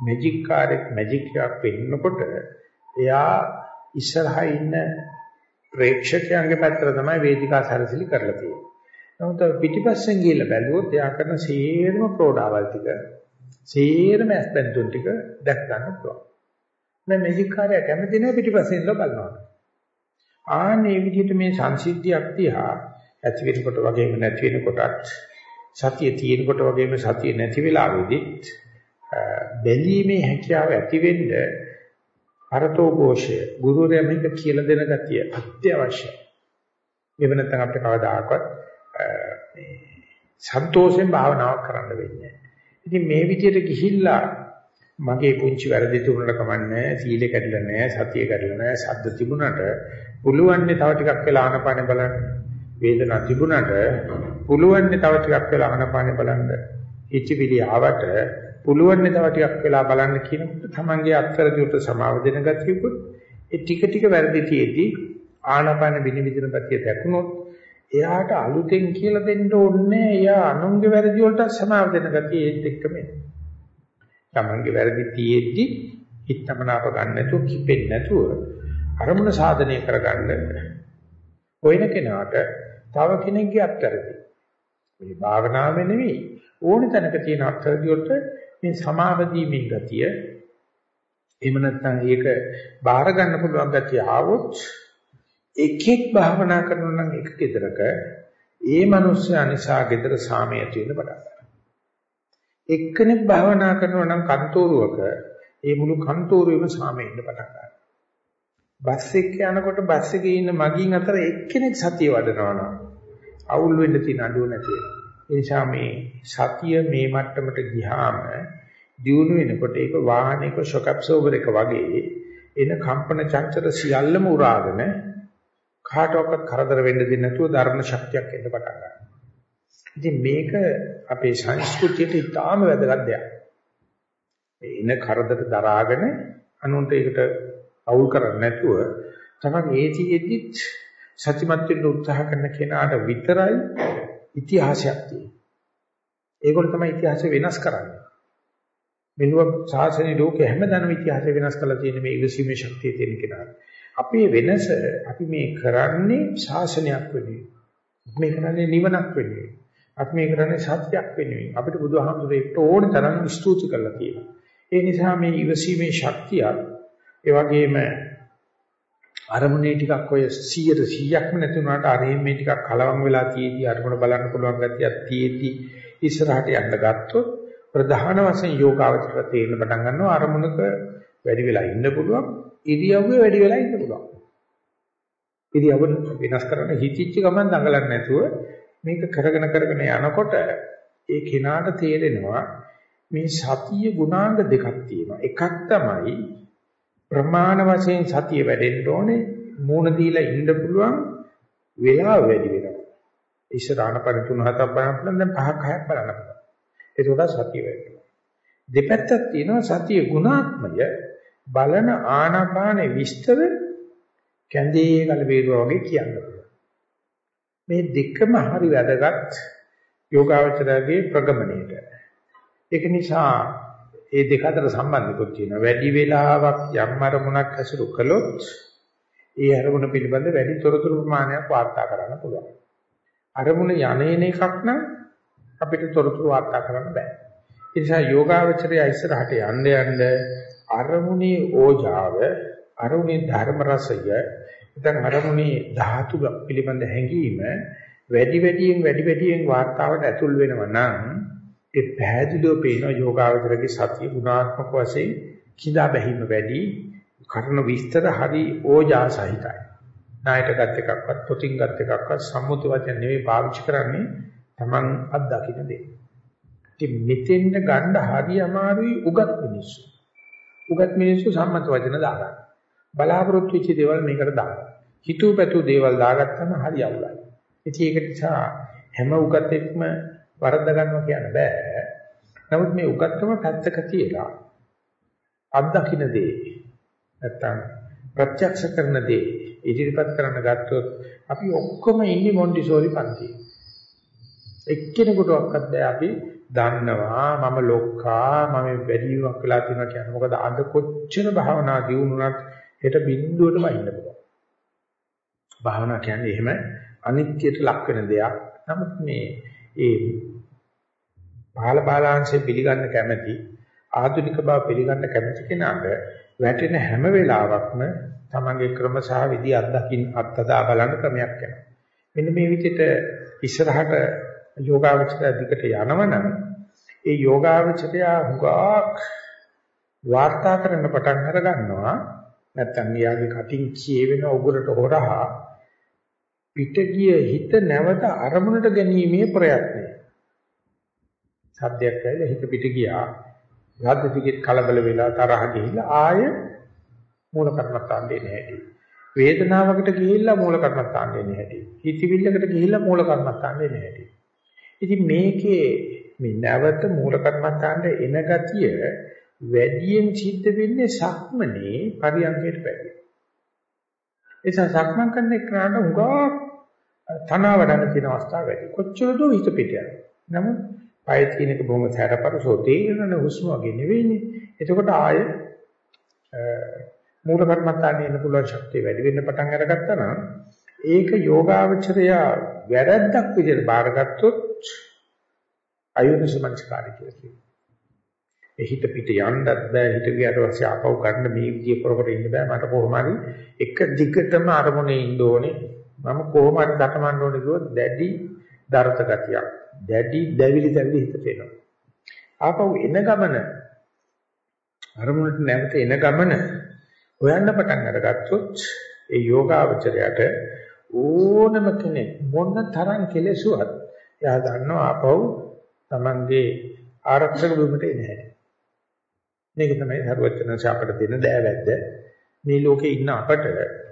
A: මැජික් කාර්යයක් මැජික් එකක් පෙන්නකොට එයා ඉස්සරහා ඉන්න ප්‍රේක්ෂකයන්ගේ පැත්තට තමයි වේදිකා සැරසිලි කරලා තියෙන්නේ. නමුත් පිටිපස්සෙන් ගිහලා බැලුවොත් එයා කරන සේරම ප්‍රෝඩාවල් ටික සේරම ඇස්පෙන්තුන් ටික දැක් ගන්න පුළුවන්. මේ මැජික් කාර්යය කැමති නැහැ පිටිපස්සෙන් ඉඳලා බලනවා. ආන්නේ විදිහට මේ සංසිද්ධියක් තියා ඇති වෙනකොට වගේම නැති වෙනකොටත් සතිය තියෙනකොට වගේම සතිය නැති වෙලාවෙදිත් බැලීමේ හැකියාව ඇති වෙන්න අරතෝ ഘോഷය ගුරුවරයා මේක කියලා දෙන ගතිය අත්‍යවශ්‍යයි. එහෙම නැත්නම් අපිට කවදාකවත් මේ සන්තෝෂයෙන් භාවනාවක් කරන්න වෙන්නේ නැහැ. ඉතින් මේ විදිහට ගිහිල්ලා මගේ පුංචි වැරදි තුනකට කමන්නේ සීලෙ කැඩලා නැහැ සතිය කැඩලා නැහැ සද්ද තිබුණට පුළුවන් නේ තව ටිකක් වෙලා ආනපාන බලන්න වේදනාව තිබුණට පුළුවන් නේ තව ටිකක් වෙලා ආනපාන බලන්න ඉච්චිවිලි ආවට පුළුවන් නේ තව ටිකක් වෙලා බලන්න කියනකොට තමන්ගේ අත්තරදියට සමාව දෙන ගතියකුත් ඒ ටික ටික වැරදි තියේදී ආනපාන විනිවිදින ගතිය දැකුණොත් එයාට අලුතෙන් කියලා දෙන්න ඕනේ එයා අනුන්ගේ වැරදි වලට සමාව දෙන ගතිය ඒත් එක්කම තමන්ගේ වැරදි තියේදී හිතමනාප ගන්න නැතුව කිපෙන්නේ නැතුව අරමුණ සාධනය කරගන්න හොයන කෙනාට තව කෙනෙක්ගේ අත්තරදී. මේ භාවනාවේ නෙවෙයි ඕන තැනක තියෙන අත්තරදී වලට මේ සමාවදීමේ ගතිය එහෙම නැත්නම් ඒක බාර ගන්න පුළුවන් ගතිය ආවොත් එකෙක් භාවනා කරනවා නම් එක ගෙදරක ඒ මිනිස්සයා නිසා ගෙදර සාමය ඇති වෙන්න පටන් ගන්නවා. එක්කෙනෙක් භාවනා කරනවා නම් කන්තෝරුවක ඒ මුළු කන්තෝරුවෙම සාමය ඉන්න පටන් ගන්නවා. බස් එකේ යනකොට බස් එකේ ඉන්න මගින් අතර එක්කෙනෙක් සතිය වඩනවා නම් අවුල් වෙන්න තියෙන අඩුව නැති වෙනවා. ඒ නිසා මේ සතිය මේ මට්ටමට ගියාම දියුණු වෙනකොට ඒක වාහනයක ෂොක් ඇබ්සෝබර් එක වගේ එන කම්පන චංචල සියල්ලම උරාගෙන කාටවත් කරදර වෙන්න දෙන්නේ නැතුව ධර්ම ශක්තියක් එන්න පටන් ගන්නවා. ඉතින් මේක අපේ සංස්කෘතියට ඉතාම වැදගත් දෙයක්. එන කරදර දරාගෙන අනුන්ට ඒකට අවුල් කරන්නේ නැතුව තමයි ඒතිෙදිත් සත්‍යමත් වෙන්න උත්සාහ කරන කෙනාට විතරයි ඉතිහාසයක් තියෙන්නේ. ඒගොල්ලෝ තමයි ඉතිහාසය වෙනස් කරන්නේ. මෙලොව සාසනේ ලෝකේ හැමදාම ඉතිහාසය වෙනස් කරලා තියෙන මේ ඉවසීමේ ශක්තිය තියෙන කෙනාට. අපේ වෙනස අපි මේ කරන්නේ ශාසනයක් වෙනුවෙන්. මේ කරන්නේ නිවනක් වෙනුවෙන්. අපි මේ කරන්නේ සත්‍යයක් වෙනුවෙන්. අපිට බුදුහාමුදුරේ ඕන තරම් ස්තුති කරලා තියෙනවා. ඒ නිසා මේ ඉවසීමේ ශක්තිය ඒ වගේම අරමුණේ ටිකක් ඔය 100ට 100ක්ම නැති වුණාට අරෙන් මේ ටිකක් කලවම් වෙලා තියේදී අරමුණ බලන්න පුළුවන් ගැතියක් තියේදී ඉස්සරහට යන්න ගත්තොත් ප්‍රධාන වශයෙන් යෝගාවචර තේරෙන්න පටන් ගන්නවා අරමුණක වැඩි වෙලා ඉන්න පුළුවන් ඉරියව්වේ වැඩි වෙලා ඉන්න පුළුවන්. ඉරියව්ව වෙනස් කරන්න හිතිච්ච ගමන් දඟලන්නේ නැතුව මේක කරගෙන කරගෙන යනකොට ඒ කෙනාට තේරෙනවා මේ සතිය ගුණාංග දෙකක් තියෙනවා. එකක් තමයි ප්‍රමාණ වශයෙන් සතිය වැඩෙන්න ඕනේ මූණ දීලා ඉන්න පුළුවන් වෙලාව වැඩි වෙනවා. ඉස්සරහන පරි තුන හතක් බලන්න පුළුවන් දැන් පහක් හයක් බලන්න පුළුවන්. ඒකට සතිය වැඩි දෙපැත්තක් තියෙනවා සතිය ගුණාත්මය බලන ආනාපානේ විස්තර කැඳේ ගල වේරුවා වගේ කියන්න පුළුවන්. මේ දෙකම හරි වැදගත් යෝගාවචරයේ ප්‍රගමණයට. ඒක නිසා මේ දෙක අතර සම්බන්ධකම් තියෙනවා. වැඩි වෙලාවක් යම් අරමුණක් ඇසුරු කළොත් ඒ අරමුණ පිළිබඳ වැඩි තොරතුරු ප්‍රමාණයක් වාර්තා කරන්න පුළුවන්. අරමුණ යන්නේන එකක් නම් අපිට තොරතුරු වාර්තා කරන්න බෑ. ඒ නිසා යෝගාවචරය ඉස්සරහට යන්න යන්න අරමුණේ ඕජාව අරමුණේ ධර්ම රසය නැත්නම් අරමුණේ ධාතු පිළිබඳ හැඟීම වැඩි වැඩියෙන් වැඩි වැඩියෙන් වාර්තාවට ඇතුල් වෙනවා නම් ඒ පැහැදිලිව පේන යෝගාවචරගේ සතිය ගුණාත්මක වශයෙන් කිඳා බැහිම වැඩි කරන විස්තර හරි ඕජා සහිතයි. ණයට ගත් එකක්වත් පොතින් ගත් එකක්වත් සම්මුති වචන නෙවෙයි පාවිච්චි කරන්නේ Taman අත්දකින්න දේ. ඉතින් මෙතෙන්ද ගන්න හරි අමාරුයි උගත් මිනිස්සු. උගත් මිනිස්සු සම්මත වචන දාගන්න. බලාපොරොත්තු වෙච්ච දේවල් මේකට දාගන්න. හිතුව පැතුව දේවල් දාගත්තම හරි අවුලයි. ඉතින් ඒක නිසා හැම උගතෙක්ම වරද්ද ගන්නවා කියන්න බෑ. නමුත් මේ උගත්කම පැත්තක තියලා අත්දකින්න දේ නැත්තම් ප්‍රත්‍යක්ෂ කරන දේ ඉදිරිපත් කරන්න ගත්තොත් අපි ඔක්කොම ඉන්නේ මොන්ටිසෝරි පන්තියේ. එක්කෙනෙකුටවත් බෑ අපි දන්නවා මම ලොක්කා මම වැඩිවීමක් වෙලා තියෙනවා කියන්නේ මොකද අද කොච්චර භාවනා දියුණුනත් හෙට බිඳුවට වයින්න පුළුවන්. භාවනා කියන්නේ එහෙම අනිත්‍යයට ලක් වෙන දෙයක්. නමුත් මේ ඒ බාල බාලාංශය පිළිගන්න කැමැති ආධුනික බව පිළිගන්න කැමැති කෙනාට වැටෙන හැම වෙලාවකම තමන්ගේ ක්‍රම සහ විදි අත්දකින් අත්දා බලන ක්‍රමයක් යනවා. මෙන්න මේ විදිහට ඉස්සරහට යෝගාවචරය දිකට යනවනම් ඒ යෝගාවචරය හුඟක් වාර්තා කරන්න පටන් අර ගන්නවා නැත්තම් යාගේ කටින් කියවෙන උගුරට හොරහා පිටගිය හිත නැවත අරමුණට ගැනීමේ ප්‍රයත්නය. සද්දයක් ඇවිල්ලා හිත පිට ගියා. සද්ද ටිකෙත් කලබල වෙලා තරහ ගිහිල්ලා ආය මූල කර්මත්තාන් දෙන්නේ නැහැටි. වේදනාවකට ගිහිල්ලා මූල කර්මත්තාන් දෙන්නේ නැහැටි. හිතවිල්ලකට ගිහිල්ලා මූල කර්මත්තාන් දෙන්නේ නැහැටි. ඉතින් මේකේ මේ නැවත මූල කර්මත්තාන්ට එන ගතිය වැඩියෙන් සිද්ධ වෙන්නේ සක්මනේ පරියන්කයට පැහැදිලි. ඒ නිසා සක්මන් කරන එකට උගා තනවඩන තියෙන අවස්ථාව වැඩි. කොච්චර දෝ හිත පිට යනවා. නමුත් පය තියෙන එක බොහොම සැරපරසෝ තේරෙන හුස්ම වගේ නෙවෙයිනේ. එතකොට ආය මූල කර්මත්තානේ ඉන්න පුළුවන් ශක්තිය වැඩි වෙන්න පටන් අරගත්තා නම් ඒක යෝගාවචරය වැරද්දක් විදිහට බාරගත්තොත් අයෝනිසමංස්කාරය කියලා කියනවා. ඒ හිත පිට යන්නත් බෑ හිත ගියට පස්සේ ආපහු ගන්න මේ විදිය කර කර ඉන්න බෑ මට කොහොම හරි එක දිගටම අරමුණේ ඉන්න ඕනේ මම කොහොම හරි දකමන්න ඕනේ කිව්වොත් දැඩි දරත ගතියක්. දැඩි දැවිලි දැවිලි හිතට එනවා. ආපහු එන ගමන අරමුණට නැවත එන ගමන හොයන්න පටන් අරගත්තොත් ඒ යෝගාවචරයට ඕනම කෙනෙක් මොන තරම් කෙලෙසුවත් එයා දන්නවා ආපහු Tamange ආරක්ෂක භූමියට එන්නේ මේක තමයි සරුවචනස අපට දෙන දෑවැද්ද. මේ ලෝකේ ඉන්න අපට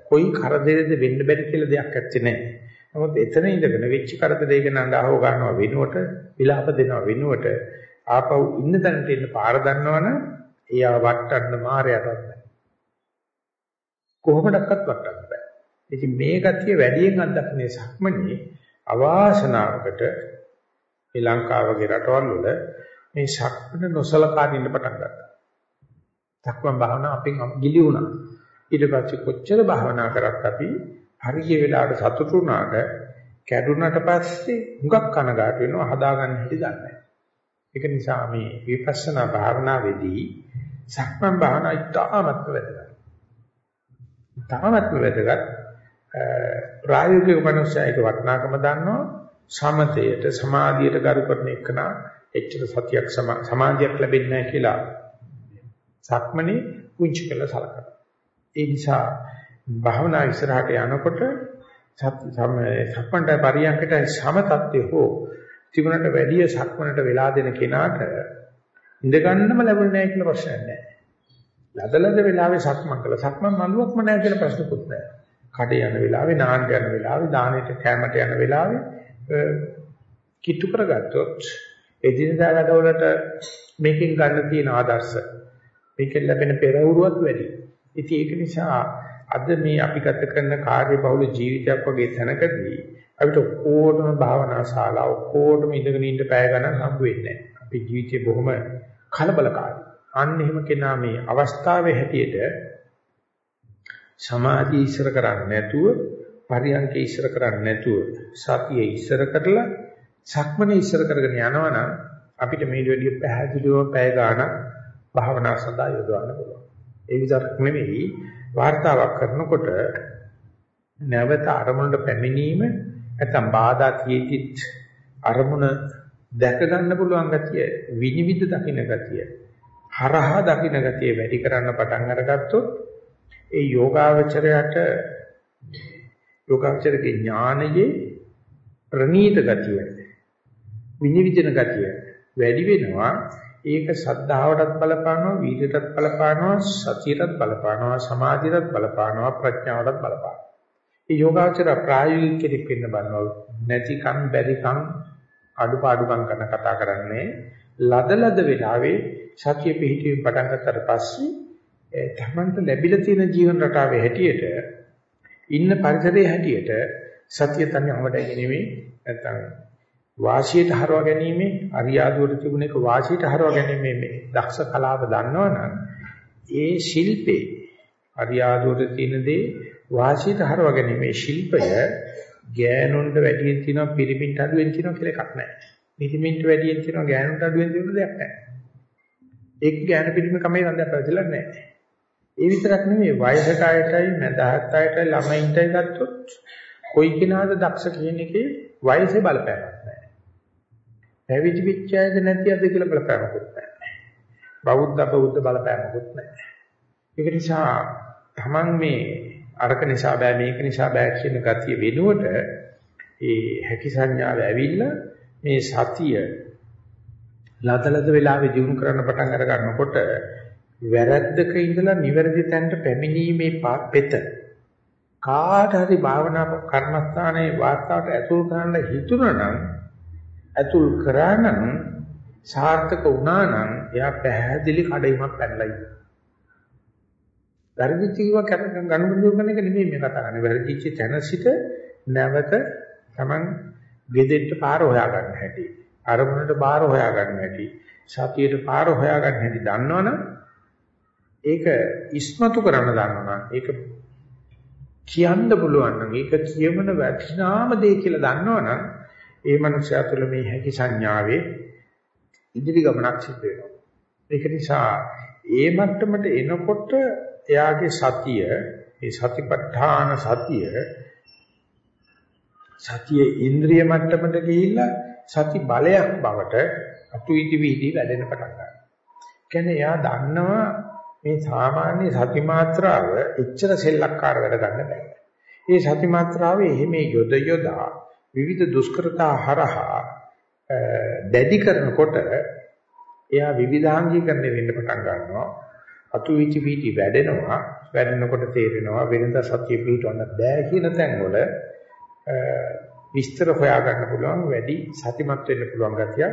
A: කොයි කරදරයද වෙන්න බැරි කියලා දෙයක් ඇත්තේ නැහැ. නමුත් එතන ඉඳගෙන වෙච්ච කරදරේ ගැන අඬව ගන්නවා වෙනුවට විලාප දෙනවා වෙනුවට ආපහු ඉන්න තැනට එන්න පාර දන්නවනම් එයා වටන්න මායයටත් බෑ. කොහොමඩක්වත් වටන්න බෑ. ඉතින් මේ ගතිය වැඩියෙන් අත්දකින්නේ සක්මනේ අවාසනාවකට ශ්‍රී ලංකාවගේ රටවල් වල මේ සක්මන නොසලකා ඉන්න පටන් ගත්තා. සක්මන් භාවනාව අපෙන් ගිලි වුණා. ඊට පස්සේ කොච්චර භාවනා කරත් අපි හරිය වෙලාවට සතුටු වුණාට කැඩුනට පස්සේ හුඟක් කනගාටු වෙනවා හදාගන්න හැටි දන්නේ නැහැ. ඒක නිසා මේ විපස්සනා භාවනාවේදී සක්මන් භාවනා ඉතාමත් වැදගත්. ඉතාමත් වැදගත් ප්‍රායෝගික මනුස්සයෙක් වටනාකම දන්නවා සමතයට සමාධියට ගරු කරන එකන එච්චර සතියක් සමාධියක් ලැබෙන්නේ නැහැ කියලා සක්මනේ පුංචි කළ සලකනවා. ඒ නිසා භාවනා ඉස්සරහට යනකොට සක්මන්ට පරියන්කට සම තත්ත්වය හෝ තිබුණට වැඩිය සක්මනට වෙලා දෙන කෙනාට ඉඳ ගන්නම ලැබුණේ නැහැ කියලා ප්‍රශ්නයක් නැහැ. ලදලද වෙලාවේ සක්මන් කළා. සක්මන් මනුවක්ම නැහැ කියලා ප්‍රශ්නකුත් නැහැ. කඩේ යන වෙලාවේ, නාන්න යන වෙලාවේ, දානෙට කැමට යන වෙලාවේ කිට්ටු කරගත්තොත් එදිනදා වැඩවලට මේකෙන් ගන්න තියෙන ආදර්ශ මේකෙන් ලැබෙන පෙරවුරුවත් වැඩි. ඉතින් ඒක නිසා අද මේ අපි ගත කරන කාර්ය බහුල ජීවිතයක් වගේ තැනකදී අපිට ඕනම භාවනා ශාලා ඔක්කොටම ඉඳගෙන ඉන්න පැය ගණන් හම්බ වෙන්නේ නැහැ. අපි ජීවිතේ බොහොම කලබලකාරී. අන්න එහෙම කෙනා මේ අවස්ථාවේ හැටියට සමාධි ඉස්සර කරන්නේ නැතුව පරියන්කේ ඉස්සර කරන්නේ නැතුව සතිය ඉස්සර කරලා සක්මනේ ඉස්සර කරගෙන යනවනම් අපිට මේ විදිහ පැහැදිලිව පැය ගාණක් භාවනා සඳහා යොදවන්න පුළුවන්. ඒ විතරක් නෙවෙයි වාර්තාවක් කරනකොට නැවත අරමුණට පැමිණීම නැත්නම් බාධා තියෙද්දිත් අරමුණ දැක ගන්න පුළුවන් ගතිය විනිවිද දකින්න ගතිය හරහා දකින්න ගතිය වැඩි කරන්න පටන් අරගත්තොත් ඒ යෝගාවචරයට යෝගාවචරයේ ඥානයේ ප්‍රනීත ගතිය විනිවිදන ගතිය වැඩි වෙනවා. ඒක සද්ධාවටත් බලපානවා වීර්යයටත් බලපානවා සතියටත් බලපානවා සමාධියටත් බලපානවා ප්‍රඥාවටත් බලපානවා. මේ යෝගාචර ප්‍රායෝගික කෙනෙක් වෙන්න බannව නැතිකම් බැරිකම් අඩුපාඩුකම් කරන කතා කරන්නේ ලදලද වෙලාවේ සතිය පිහිටීම පටන් ගන්නතර පස්සේ තමන්ට ලැබිලා තියෙන ජීවන රටාවේ හැටියට ඉන්න පරිසරයේ හැටියට සතිය තනියම වඩා නෙමෙයි නැත්නම් වාසියට හරව ගැනීම අරියාදුවට තිබුණ එක වාසියට හරව ගැනීම මේ දක්ෂ කලාව දන්නවනම් ඒ ශිල්පේ අරියාදුවට තියෙන දේ වාසියට හරව ගැනීම මේ ශිල්පය ගෑනුන්ට වැඩියෙන් තියෙනවා පිරිමින්ට අඩුවෙන් තියෙනවා කියලා එකක් නැහැ. පිරිමින්ට වැඩියෙන් තියෙනවා ගෑනුන්ට අඩුවෙන් තියෙන දෙයක් නැහැ. ඒක ගෑනු පිරිමි කමේ රඳා පැවතිලා නැහැ. ඒ විතරක් නෙමෙයි වයසට අයටයි මැදහත් අයටයි ළමයින්ටයි ගත්තොත් කොයි කෙනාද දක්ෂ කියන එකේ වයසේ බලපෑමක් නැහැ. පැවිදි විච්ඡයද නැති අද කියලා බලපෑමකුත් නැහැ. බෞද්ධ බෞද්ධ බලපෑමකුත් නැහැ. ඒක නිසා Taman මේ අරක නිසා බෑ මේක නිසා බෑ කියන ගතිය වෙනුවට ඒ හැකි සංඥාව ඇවිල්ලා මේ සතිය ලදලද වෙලාවේ දිනු කරන්න පටන් අර ගන්නකොට වැරද්දක ඉඳලා නිවැරදි තැනට පැමිණීමේ පෙත කාට හරි භාවනා කර්මස්ථානයේ වාර්තාවට ඇතුල් කරන්න හිතුණනම් ඇතුල් කරා නම් සාර්ථක වුණා නම් එයා පැහැදිලි කඩයිමක් පැනලා ඉන්නවා. වැරදිච්ච කිව්ව ගනුදෙනු කරන එක නෙමෙයි මේ කතා කරන්නේ. වැරදිච්ච තැන සිට නැවත Taman ගෙදෙට්ට පාර හොයා ගන්න හැටි. අරමුණට පාර හොයා ගන්න හැටි. සතියට පාර හොයා ගන්න හැටි දන්නවනම් ඒක ඉස්මතු කරන්න දන්නවනම් ඒක කියන්න පුළුවන් නම් ඒක කියමන වටිනාම දේ කියලා දන්නවනම් ඒ මනුස්සයා තුළ මේ හැකි සංඥාවේ ඉදිරි ගමනක් සිද්ධ වෙනවා. ඒක නිසා ඒ මට්ටමට එනකොට එයාගේ සතිය, ඒ සතිපට්ඨාන සතිය සතිය ඉන්ද්‍රිය මට්ටමට ගිහිල්ලා සති බලයක් බවට අතුයිති විහිදී වැඩෙන පටන් ගන්නවා. කියන්නේ එයා දන්නවා මේ සාමාන්‍ය සති මාත්‍රාව එච්චර සෙල්ලක්කාර වැඩ ගන්න බෑ. මේ සති මාත්‍රාවේ එහෙම යොද යොදා විවිධ දුෂ්කරතා හරහා දැඩි කරනකොට එයා විවිධාංගීකරණය වෙන්න පටන් ගන්නවා. අතු විචි පිටි වැඩෙනවා. වැඩෙනකොට තේරෙනවා වෙනදා සතිය පිටවන්න බෑ කියන තැන්වල විස්තර හොයා ගන්න පුළුවන් වැඩි සතිමත් වෙන්න පුළුවන් ගතිය.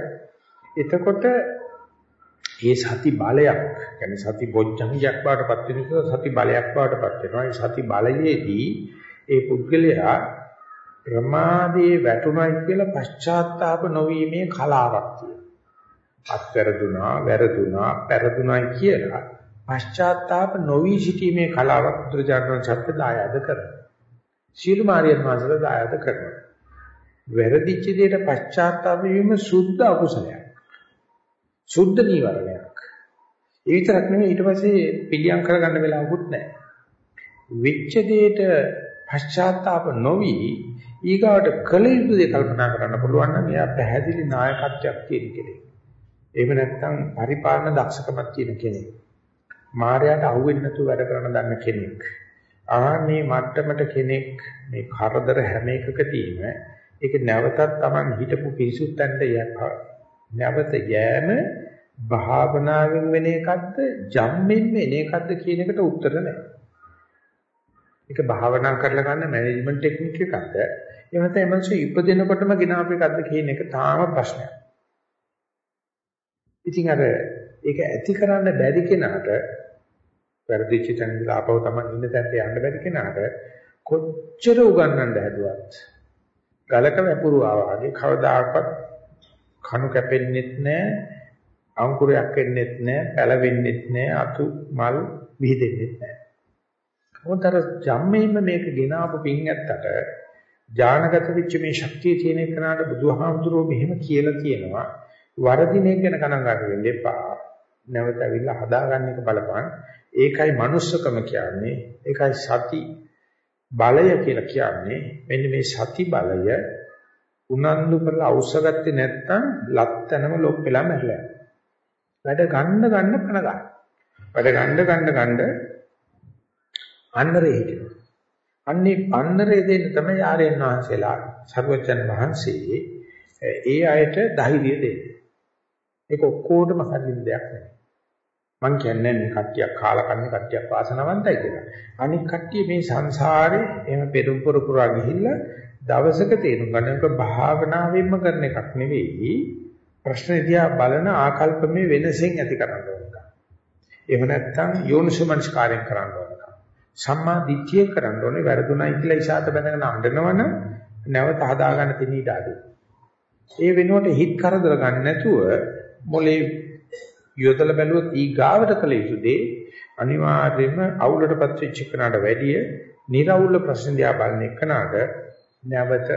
A: එතකොට ඒ සති බලයක් කියන්නේ සති බොජ්ජංගයක් බාටපත් වෙන නිසා සති බලයක් බාටපත් වෙනවා. ඒ සති බලයේදී ඒ පුද්ගලයා ප්‍රමාදයේ වැටුණයි කියලා පශ්චාත්තාප නොවීමේ කලාවක් තියෙනවා. අත්වැරදුනා, වැරදුනා, පෙරදුනායි කියලා පශ්චාත්තාප නොවි සිටීමේ කලාවක් බුදුරජාණන් සත්‍ය දායාද කරනවා. සීල මාර්යයන් වහන්සේලා දායාද කරනවා. වැරදිච්ච දෙයට පශ්චාත්තාප වීම සුද්ධ අකුසලයක්. සුද්ධ නීවරණයක්. ඒ විතරක් නෙමෙයි ඊට පස්සේ පිළියම් කරගන්න වෙලාවකුත් නැහැ. විච්ඡ දෙයට පශ්චාත්තාප නොවි ඊගාවට කල යුතු දේ කල්පනා කරන්න පුළුවන් නම් එයා පැහැදිලි නායකත්වයක් තියෙන කෙනෙක්. එහෙම නැත්නම් පරිපාලන දක්ෂකමක් තියෙන කෙනෙක්. මායයට අහුවෙන්නේ නැතුව වැඩ කරන දන්න කෙනෙක්. ආන්නේ මට්ටමට කෙනෙක් මේ කරදර හැම එකකදීම ඒක නැවතත් Taman හිටපු පිරිසුත්තන්ට නැවත යෑම භාවනාවෙන් වෙන එකක්ද ජම්මෙන් වෙන එකක්ද කියන එකට උත්තර නැහැ. ඒක භාවනා කරලා ගන්න මැනේජ්මන්ට් ටෙක්නික් එකක්ද එහෙම නැත්නම් එමන්සු ඉපදෙනකොටම ගෙනාපු එකක්ද කියන එක තාම ප්‍රශ්නයක්. ඉතින් අර ඒක ඇති කරන්න බැරි කෙනාට වැරදිච්ච තැන ඉඳලා ආපහු තමයි ඉන්න තැනට යන්න බැරි කෙනාට කොච්චර උගන්වන්න හැදුවත් ගලක වැපුරුවා වගේ කවදාකවත් කණු කැපෙන්නෙත් නැහැ අංකුරයක් වෙන්නෙත් නැහැ පැලවෙන්නෙත් නැහැ අතු මල් විහිදෙන්නෙත් නැහැ. මොකද ජම්මේම මේක ගෙනාවු පින් ඇත්තට ඥානගත වෙච්ච මේ ශක්තිය තියෙන එකනට බුදුහාමුදුරුවෝ මෙහෙම කියලා තියෙනවා. වරදින එක ගැන ගණන් ගන්න වෙන්න එපා. නැවත ඇවිල්ලා හදාගන්න එක බලපන්. ඒකයි manussකම කියන්නේ. ඒකයි සති බලය කියලා කියන්නේ. මෙන්න මේ සති බලය උනන්දු කරලා අවශ්‍යගත්තේ නැත්නම් ලත්තනම ලොක් වෙලා මැරලා වැඩ ගන්න ගන්න පණ ගන්න. වැඩ ගන්න ගන්න ගන්න අන්නරේ හිටිනවා. අන්නේ පන්නරේ දෙන්න තමයි ආර්යයන් වහන්සේලා සර්වචන් වහන්සේ ඒ අයට ධෛර්යය දෙන්නේ. ඒක ඔක්කොටම හරින දෙයක් නෙවෙයි. මං කියන්නේ මේ කට්ටියක් කාලා කන්නේ කට්ටියක් වාසනාවන්තයි කියලා. අනික කට්ටිය මේ සංසාරේ එහෙම පෙරම් පුර පුරා ගිහිල්ලා දවසක තේරුම් ගන්නක භාවනාවෙන්ම කරන එකක් නෙවෙයි ප්‍රශ්න දිහා බලන ආකල්පමේ වෙනසෙන් ඇති කරන්න ඕන. එහෙම නැත්නම් යෝනිසමනස්කාරයෙන් කරන්න ඕන. සම්මා දිට්ඨිය කරන්න ඕනේ වැරදුණයි කියලා ඉෂාත බඳගෙන අඬනවනම් නැවත හදාගන්න තියෙන ඉඩ අඩු. ඒ වෙනුවට හිත කරදර ගන්න නැතුව මොලේ යොදලා බැලුවොත් ඊ ගාවට කළ යුතු දේ අනිවාර්යයෙන්ම අවුලටපත් වෙච්ච කෙනාට වැඩිය निराවුල ප්‍රශ්න දිහා බලන එකනට නැවත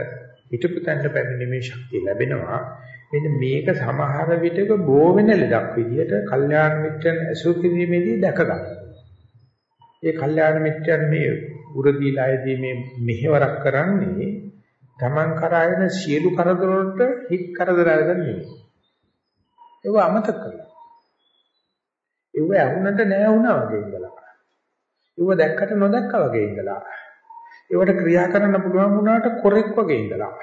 A: හිතපු තැනට පැමිණීමේ ශක්තිය ලැබෙනවා. මෙන්න මේක සමහර විටක බෝ වෙන ලෙඩක් විදිහට කල්යාණ මිත්‍රන් ඇසුරු කිරීමේදී දැක ගන්නවා. ඒ කල්යාණ මිත්‍යන් මේ උරදීලායේදී මේ මෙහෙවරක් කරන්නේ Taman කරායන සියලු කරදර වලට හිත් කරදර අරගෙන නෙවෙයි. ඒව අමතක කරලා. ඒව ඇහුනට නෑ වුණා වගේ ඉඳලා. ඒව දැක්කට නොදැක්කා වගේ ඉඳලා. ඒවට ක්‍රියා කරන්න පුළුවන් වුණාට කොරෙක් වගේ ඉඳලා.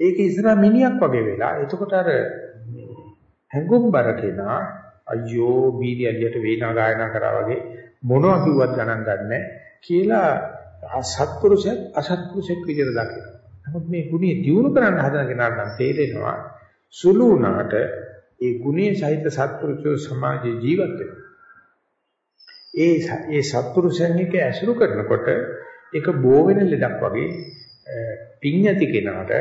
A: ඒක ඉස්සරහ මිනිහක් වගේ වෙලා. එතකොට අර හැඟුම්බර කෙනා අයියෝ බීඩි ඇලියට වේනා ගායනා කරා වගේ මොනවා කිව්වත් ගණන් ගන්නෑ කියලා අසත්පුරුෂයෙක් අසත්පුරුෂයෙක් විදිහට දකිනවා. නමුත් මේ ගුණය දියුණු කරන්න හදන කෙනාට නම් තේරෙනවා සුළු වුණාට ඒ ගුණයේ සහිත සත්පුරුෂෝ සමාජයේ ජීවත් ඒ ඒ සත්පුරුෂයන් එක්ක ඇසුරු කරනකොට ඒක බෝ වෙන ලෙඩක් වගේ පිඤ්ඤති කෙනාට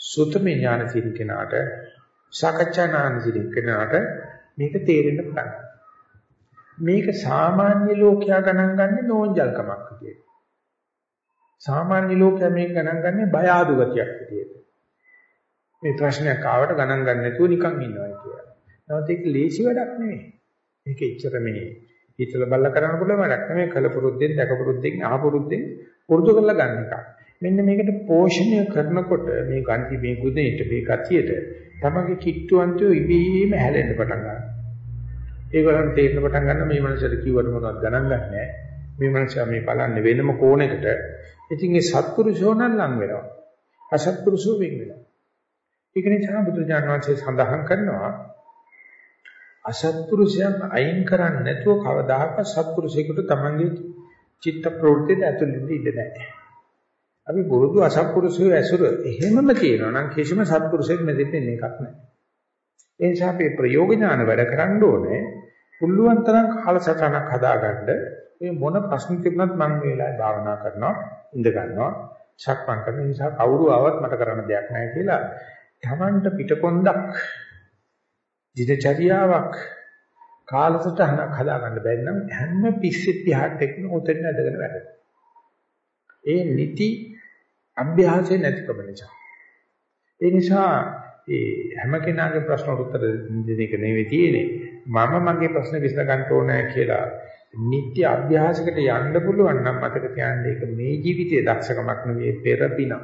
A: සුතම ඥාන සිල් කෙනාට සාකච්ඡා ඥාන සිල් කෙනාට මේක තේරෙන්න පටන් මේක සාමාන්‍ය ලෝකයා ගණන් ගන්නේ නෝන්ජල්කමක් විදියට. සාමාන්‍ය ලෝකයා මේක ගණන් ගන්නේ බය ආදු ගතියක් විදියට. මේ ප්‍රශ්නයක් ආවට ගණන් ගන්න නැතුව නිකන් ඉන්නවා කියලා. නමුත් ඒක ලේසි වැඩක් නෙවෙයි. මේක එච්චර මේ හිතල බල්ල කරන්න පුළුවන් වැඩක් නෙවෙයි. කල පුරුද්දෙන් දැක පුරුද්දෙන් අහ පුරුද්දෙන් පුරුදු කරලා ගන්න එක. මෙන්න මේකට පෝෂණය කරනකොට මේ ගන්ති මේ ගුණයට මේ ගතියට තමගේ කිට්ටුවන්තයෝ ඉබේම හැලෙන්න පටන් ගන්නවා. ඒගොල්ලන් තේරෙන්න පටන් ගන්න මේ මනසට කිව්වට මොනවද ගණන් ගන්නෑ. මේ මනසා මේ බලන්නේ වෙනම කෝණයකට. ඉතින් ඒ සත්පුරුෂෝ නම් ලං වෙනවා. අසත්පුරුෂෝ වෙන් වෙනවා. ඒක නිසා බුදුරජාණන් වහන්සේ සඳහන් කරනවා අසත්පුරුෂයන් අයින් කරන්නේ නැතුව කවදාකවත් සත්පුරුෂයෙකුට තමන්ගේ චිත්ත ප්‍රවෘත්තියට ඇතුළෙන්න ඉඩ නැහැ. අපි බුරුදු අසත්පුරුෂයෝ ඇසුර එහෙමම තියෙනවා නම් කිසිම සත්පුරුෂයෙක් මෙතෙන් එකක් නැහැ. ඒ නිසා අපි ප්‍රයෝග ඥාන වැඩ කරන්න ඕනේ. පුළුවන් තරම් කාලසටහනක් හදාගන්න මේ මොන ප්‍රශ්න තිබුණත් මම මේ වෙලාවේ භාවනා කරනවා ඉඳ ගන්නවා සක්මන් කරන නිසා කවුරු ආවත් මට කරන්න දෙයක් නැහැ කියලා තමන්ට පිටකොන්දක් දිනචරියාවක් කාලසටහනක් හදාගන්න බැරි නම් හැම පිස්සෙත් දිහාට එක්කම උතෙන් ඇදගෙන වැඩ. ඒ නිති අභ්‍යාසය නැතිකම නිසා. ඒ නිසා ඒ හැම කෙනාගේ ප්‍රශ්න උත්තර දෙන එක නෙවෙයි තියෙන්නේ. මම මගේ ප්‍රශ්න විසඳ ගන්න ඕනේ කියලා නිත්‍ය අභ්‍යාසයකට යන්න පුළුවන් නම් මතක තියාගන්න ඒක මේ ජීවිතයේ දක්ෂකමක් නෙවෙයි පෙරපිනක්.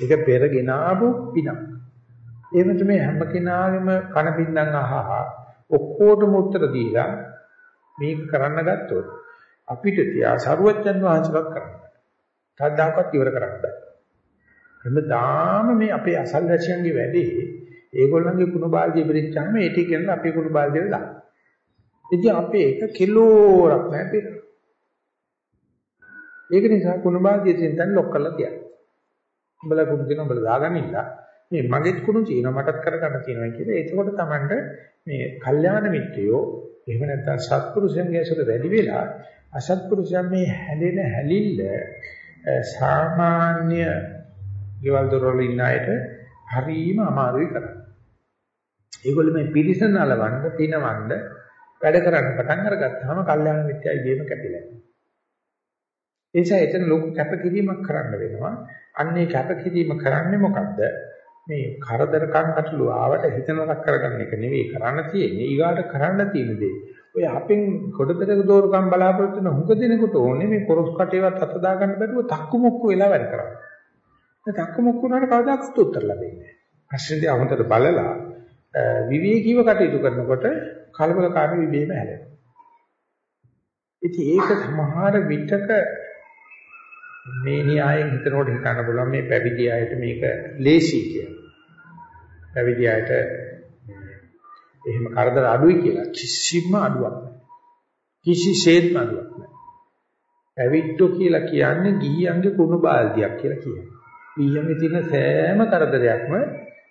A: ඒක පෙරගෙන ආපු පිනක්. ඒ වෙනත මේ හැම කෙනාගේම කන පින්නම් අහහා ඔක්කොටම උත්තර දීලා මේක කරන්න ගත්තොත් අපිට තියා සරුවච්චන් වහන්සේවත් කරන්න බෑ. කවදාකවත් ඉවර කරන්න බෑ. හැමදාම මේ අපේ අසල් රැසියන්ගේ වැඩේ ඒගොල්ලන්ගේ කුණු බාල්දිය පිළිච්චාම ඒ ටික කරන අපේ කුණු බාල්දියට දාන්න. ඉතින් අපේ එක කිලෝරක් නැහැ පිට. ඒක නිසා කුණු බාල්දිය තෙන් ලොක් කරලා තියන්න. උඹලා කුණු දෙන උඹලා දාගන්නින්න මේ මගෙත් කුණු තියෙනවා මටත් කරගන්න තියෙනවා කියලා එතකොට Tamanට මේ කල්යාණ මිත්‍රයෝ එහෙම නැත්නම් සත්පුරුෂයන්ගේ ඇසුර වැඩි වෙලා අසත්පුරුෂයන් මේ හැලෙන හැලිල්ල සාමාන්‍ය ගෙවල් දොරවල ඉන්න අයට හරිම අමාරුයි කරන්නේ. ඒගොල්ලෝ මේ පිරිසන අලවන්න, තිනවන්න වැඩ කරන්න පටන් අරගත්තාම කල්යාණ මිත්‍යයි ගේම කැපිලා යනවා. ඒ නිසා එතන ලොකු කැපකිරීමක් කරන්න වෙනවා. අන්නේ කැපකිරීම කරන්නේ මොකද්ද? මේ කරදරකම් කටළු ආවට හිතනක් කරගන්න එක නෙවෙයි කරන්න තියෙන්නේ. ඊගාට කරන්න තියෙන දේ. ඔය අපෙන් කොටතක දෝරකම් බලාපොරොත්තු වෙන හුඟ දිනකට ඕනේ මේ කොරස් කටේවත් අත දාගන්න බැරුව තක්කු මුක්කු වෙලා වැඩ කරන්නේ. ඒ තක්කු මුක්කු වුණාට කවදාකවත් උත්තර ලැබෙන්නේ නැහැ. ප්‍රශ්නේ අහකට බලලා විවේකීව කටයුතු කරනකොට කලබලකාරී විවේම හැදෙනවා. ඉතින් ඒක සමහර විටක මේ න්‍යායෙන් හිතනකොට හිතන්න පුළුවන් මේ පැවිදි අයට මේක ලේසි කියලා. පැවිදි අයට එහෙම කරදර අඩුයි කියලා කිසිම අඩුවක් නැහැ. කිසිසේත්ම අඩුවක් නැහැ. පැවිද්දෝ කියලා කියන්නේ ගිහියන්ගේ කුණු බාල්දියක් කියලා කියනවා. ගිහියන්ගේ තියෙන සෑම කරදරයක්ම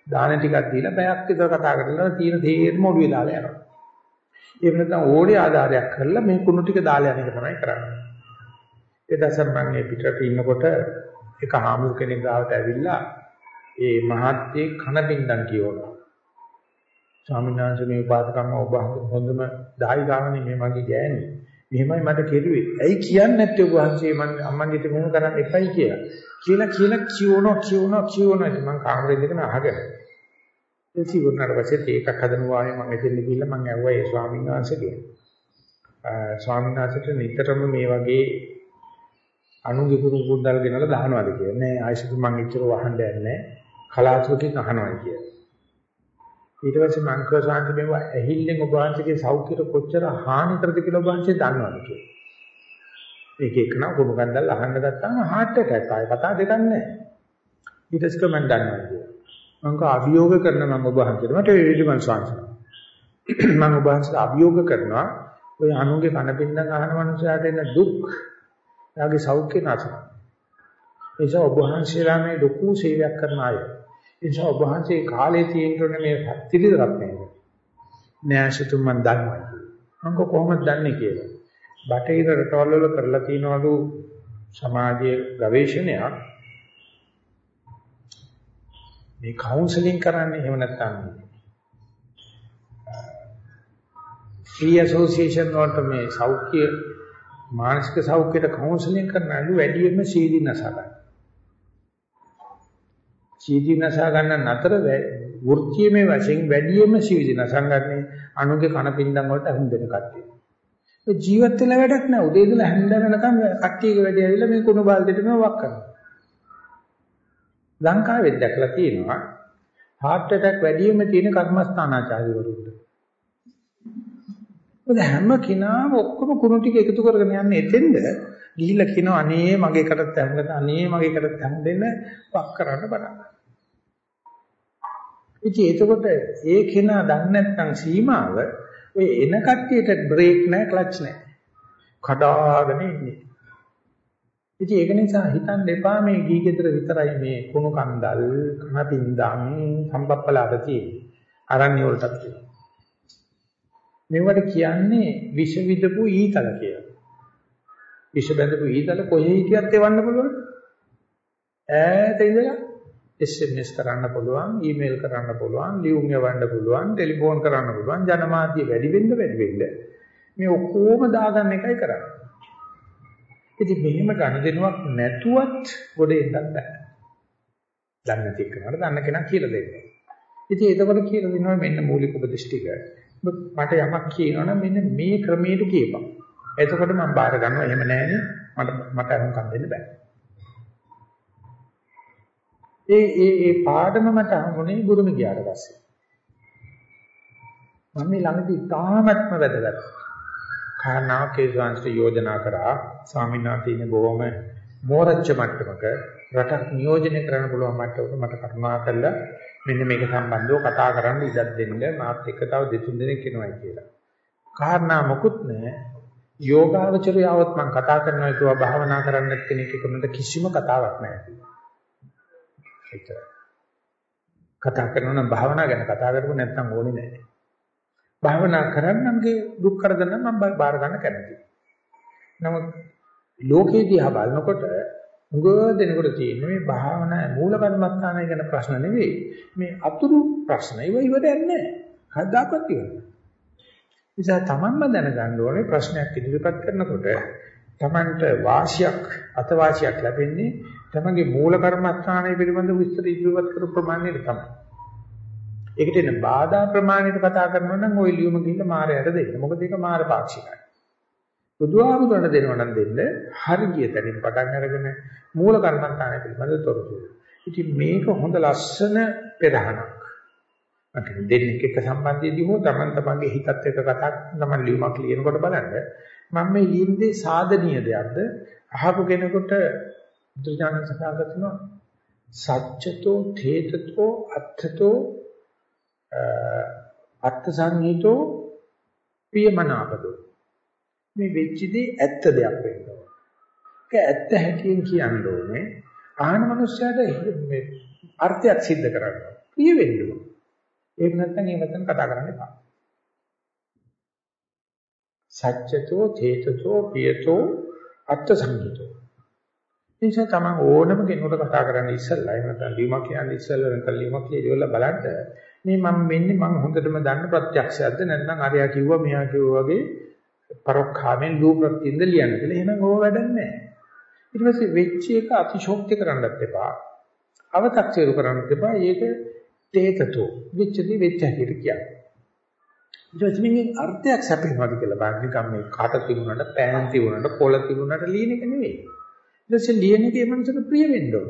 A: දාන ටිකක් දීලා පැයක් විතර කතා කරලා තියෙන තේරම ඔළුවේ දාලා යනවා. එහෙම නැත්නම් ඕනේ ආධාරයක් කරලා මේ කුණු ටික දාලා යන එක තමයි කරන්නේ. ඒ දසම් මම මේ පිටරට ඉන්නකොට එක හාමුදුර කෙනෙක් ගාවට ඇවිල්ලා ඒ මහත්යේ කන බින්දන් කියවනවා. ස්වාමීන් වහන්සේ මේ උපාසකම්ම ඔබ හොඳම දායිකාවනේ මේ මගේ ගෑණි. මෙහෙමයි මට කෙරුවේ. ඇයි කියන්නේ නැත්තේ ඔබ වහන්සේ මම අම්මන්ගෙට මෙහෙම කරන්න එපයි කියලා. කියලා කියලා කියවනවා කියවනවා කියවනවා මම කාමරේ ඉඳගෙන අහගෙන. ඒ සිවුරනට පස්සේ ඒකක් හදනවා මම එතෙන් ගිහිල්ලා මම ඇහුවා ඒ ස්වාමීන් වහන්සේගෙන්. ස්වාමීන් වහන්සේට නිතරම මේ වගේ අනුගේ කුරු කුඩල් ගෙනලා දානවාද කියලා. නෑ ආයිෂක මං එච්චර වහන්න යන්නේ කලාතුරකින් අහනවා කියලා. ඊට පස්සේ මං කව සාන්ති මේවා ඇහිල්ලෙන් ඔබ වහන්සේගේ සෞඛ්‍යයට කොච්චර හානි කරද කියලා ඔබ වහන්සේ දන්නවද කියලා. ඒක එක නම් කොබ ගන්දල් අහන්න ගත්තාම heart attack ආය කතා දෙකක් නැහැ. ඊට පස්සේ මම දන්නවා කියලා. මං කව අභියෝග කරන මම ඔබ වහන්සේට මට වේවිමන් ස්වාමීන් මම ඔබ වහන්සේට අභියෝග කරනවා ඔය අනුගේ කන පින්දන් අහන මනුස්සයාට එන දුක් එයාගේ සෞඛ්‍ය නැසන. ඒ නිසා ඔබ වහන්සේලා මේ ලොකු සේවයක් කරන අය. ඒ නිසා ඔබ වහන්සේ කාලේ තියෙන්නේ මේ ත්‍රිවිධ රත්නය. න්‍යාසතුන් මන් දන්නවා. මම කොහොමද දන්නේ කියලා. බටහිර රටවල් වල කරලා තියනවලු සමාජයේ ගවේෂණයක් මේ කවුන්සලින් කරන්නේ එහෙම නැත්නම් ෆ්‍රී ඇසෝසියේෂන් වලට මේ සෞඛ්‍ය මානසික සෞඛ්‍යයට කවුන්සලින් කරනලු වැඩියෙන්ම සීදී නසා ගන්න. සීදී නසා ගන්න නතර වෘත්තියමේ වශයෙන් වැඩියෙන්ම සීදී නසංගන්නේ අනුගේ කන පින්දම් වලට අහුන් දෙන කට්ටිය. ඒ ජීවත් වෙලා වැඩක් නෑ. උදේ ඉඳලා හැන්ද වෙනකම් කට්ටියක වැඩි ඇවිල්ලා මේ කුණු බාල්දියටම වක් කරනවා. ලංකාවෙත් දැකලා තියෙනවා heart attack වැඩියෙන්ම තියෙන කර්මස්ථානාචාර්යවරුන්ට. මොකද හැම කෙනාම ඔක්කොම කුණු ටික එකතු කරගෙන යන්නේ එතෙන්ද ගිහිල්ලා කියනවා අනේ මගේ කටත් හැංගද අනේ මගේ කටත් හැංදෙන්න වක් කරන්න බලන්න. ඉතින් එතකොට ඒ කෙනා දන්නේ නැත්නම් සීමාව ඔය එන කට්ටියට බ්‍රේක් නැහැ ක්ලච් නැහැ. කඩාගෙන ඉන්නේ. ඉතින් ඒක නිසා හිතන්න එපා මේ ගී ගෙදර විතරයි මේ කුණු කන්දල් කන පින්දම් සම්පප්පලාට තියෙන්නේ. අරණ්‍ය වලටත් තියෙනවා. මේවට කියන්නේ විෂ විදපු ඊතල කියලා. විෂ බැඳපු ඊතල කොහේ හිටියත් එවන්න පුළුවන්. ඈත ඉඳලා SMS කරන්න පුළුවන්, ඊමේල් කරන්න පුළුවන්, ලියුම් යවන්න පුළුවන්, ටෙලිෆෝන් කරන්න පුළුවන්, ජනමාධ්‍ය වැඩි වෙන්න වැඩි වෙන්න මේ ඔක්කොම දාගන්න එකයි කරන්නේ. ඉතින් මෙහෙම ගනුදෙනුවක් නැතුවත් ගොඩ එන්නත් බෑ. දන්නේ නැති කෙනාට දන්න කෙනා කියලා දෙන්නේ. ඉතින් එතකොට කියලා දෙනවා මෙන්න මූලික උපදේශ ටික. මට යමක් කියනවනම් මෙන්න මේ ක්‍රමයට කියපන්. එතකොට මම බාර ගන්නවා එහෙම නැහැනේ මට මට අරුම්කම් දෙන්න බෑ. ඒ ඒ ඒ පාඩම මට හම්බුනේ බුරුම ගියාට පස්සේ. මම මේ ළඟදී තාමත්ම වැදගත් කාරණාවක් ඒ ශාන්ති යෝජනා කරා ස්වාමීන් වහන්සේ බොහොම මෝරච්ච මට්ටමක රටක් නියෝජනය කරන්න පුළුවන් මට්ටමක මට කරුණා කළා මෙන්න මේක සම්බන්ධව කතා කරන්න ඉඩක් දෙන්න මාත් එක්ක තව දෙතුන් දෙනෙක් එනවායි කියලා. කාරණා මොකුත් නැහැ. යෝගාවචරයවත් මම කතා කරනවා කියවා භාවනා කරන්න කෙනෙක් එක්කමද කිසිම කතාවක් නැහැ. ඒක කතා කරනවා නම් භාවනා ගැන කතා කරපො නැත්නම් ඕනේ නැහැ. භාවනා කරන්නම්ගේ දුක් කරදර නම් මම බාර ගන්න කැමතියි. නමුත් ලෝකේ දිහා බලනකොට උගව දෙනකොට තියෙන්නේ මේ භාවනා මූල කර්මස්ථානය ගැන ප්‍රශ්න නෙවෙයි මේ අතුරු ප්‍රශ්න ඒව ඉවරයක් නැහැ කවදාකවත් ඉවරයි නිසා තමන්ම දැනගන්න ඕනේ ප්‍රශ්නයක් ඉදිරිපත් කරනකොට තමන්ට වාසියක් අතවාසියක් ලැබෙන්නේ තමන්ගේ මූල කර්මස්ථානය පිළිබඳ විස්තර ඉදිරිපත් කරපු ප්‍රමාණයට තමයි ඒකට එන බාධා ප්‍රමාණයට කතා කරනවා නම් ওই ලියුම ගිහින් මාරයට දෙන්න මොකද ඒක මාර පාක්ෂිකයි බුදුහාමුදුරණ දෙනවා නම් දෙන්න හරිය තැනින් පටන් අරගෙන මූල කර්මස්ථානය පිළිබඳ තොරතුරු. ඉතින් මේක හොඳ ලස්සන පෙරහනක්. මට දෙන්නෙක් එක්ක සම්බන්ධයේදී හෝ Taman තමන්ගේ හිතත් එක්ක කතා තමන් ලියුමක් ලියනකොට බලන්න මම මේ ලියන්නේ සාධනීය දෙයක්ද? අහපු කෙනෙකුට දුඥාන සඳහන් කරනවා සත්‍යතෝ තේතතෝ අත්ථතෝ අත්ථ සංහිතෝ පියමනාපදෝ මේ වෙච්චදී ඇත්ත දෙයක් වෙනවා. ඒක ඇත්ත හැටියෙන් කියන්න ඕනේ. ආහන මනුස්සයාට මේ අර්ථයක් සිද්ධ කරගන්න. ප්‍රිය වෙන්න ඕනේ. ඒක නැත්නම් ඒ වචන කතා කරන්න එපා. සත්‍යතෝ, තේතතෝ, පියතෝ, අත්ථ සංගීතෝ. නිසා තමයි ඕනම කෙනෙකුට කතා කරන්න ඉස්සෙල්ලා එහෙම නැත්නම් ලියුමක් කියන්නේ ඉස්සෙල්ලා නැත්නම් ලියුමක් කියලා බලන්න මේ මම වෙන්නේ මම හොඳටම දන්න ප්‍රත්‍යක්ෂයක්ද නැත්නම් අරයා කිව්වා මෙයා කිව්වා වගේ පරොක්ඛාමෙන් ලූප්‍රත්‍යින්ද ලියන්න කියලා. එහෙනම් ඕව වැඩක් නැහැ. ඊට පස්සේ වෙච්ච එක අතිශෝක්ති කරන්නත් එපා. අව탁සිරු කරන්නත් එපා. ඒක තේතතෝ වෙච්චදී වෙච්ච හැටියට කියන්නේ. ඊට පස්සේ මේ අර්ථයක් සැපේනවාද කියලා බලන්න නිකම් මේ කාට තිබුණාට පෑන් තිබුණාට පොළ තිබුණාට ලියන එක නෙවෙයි. ඊට පස්සේ ලියන එකේ මනසට ප්‍රිය වෙන්න ඕන.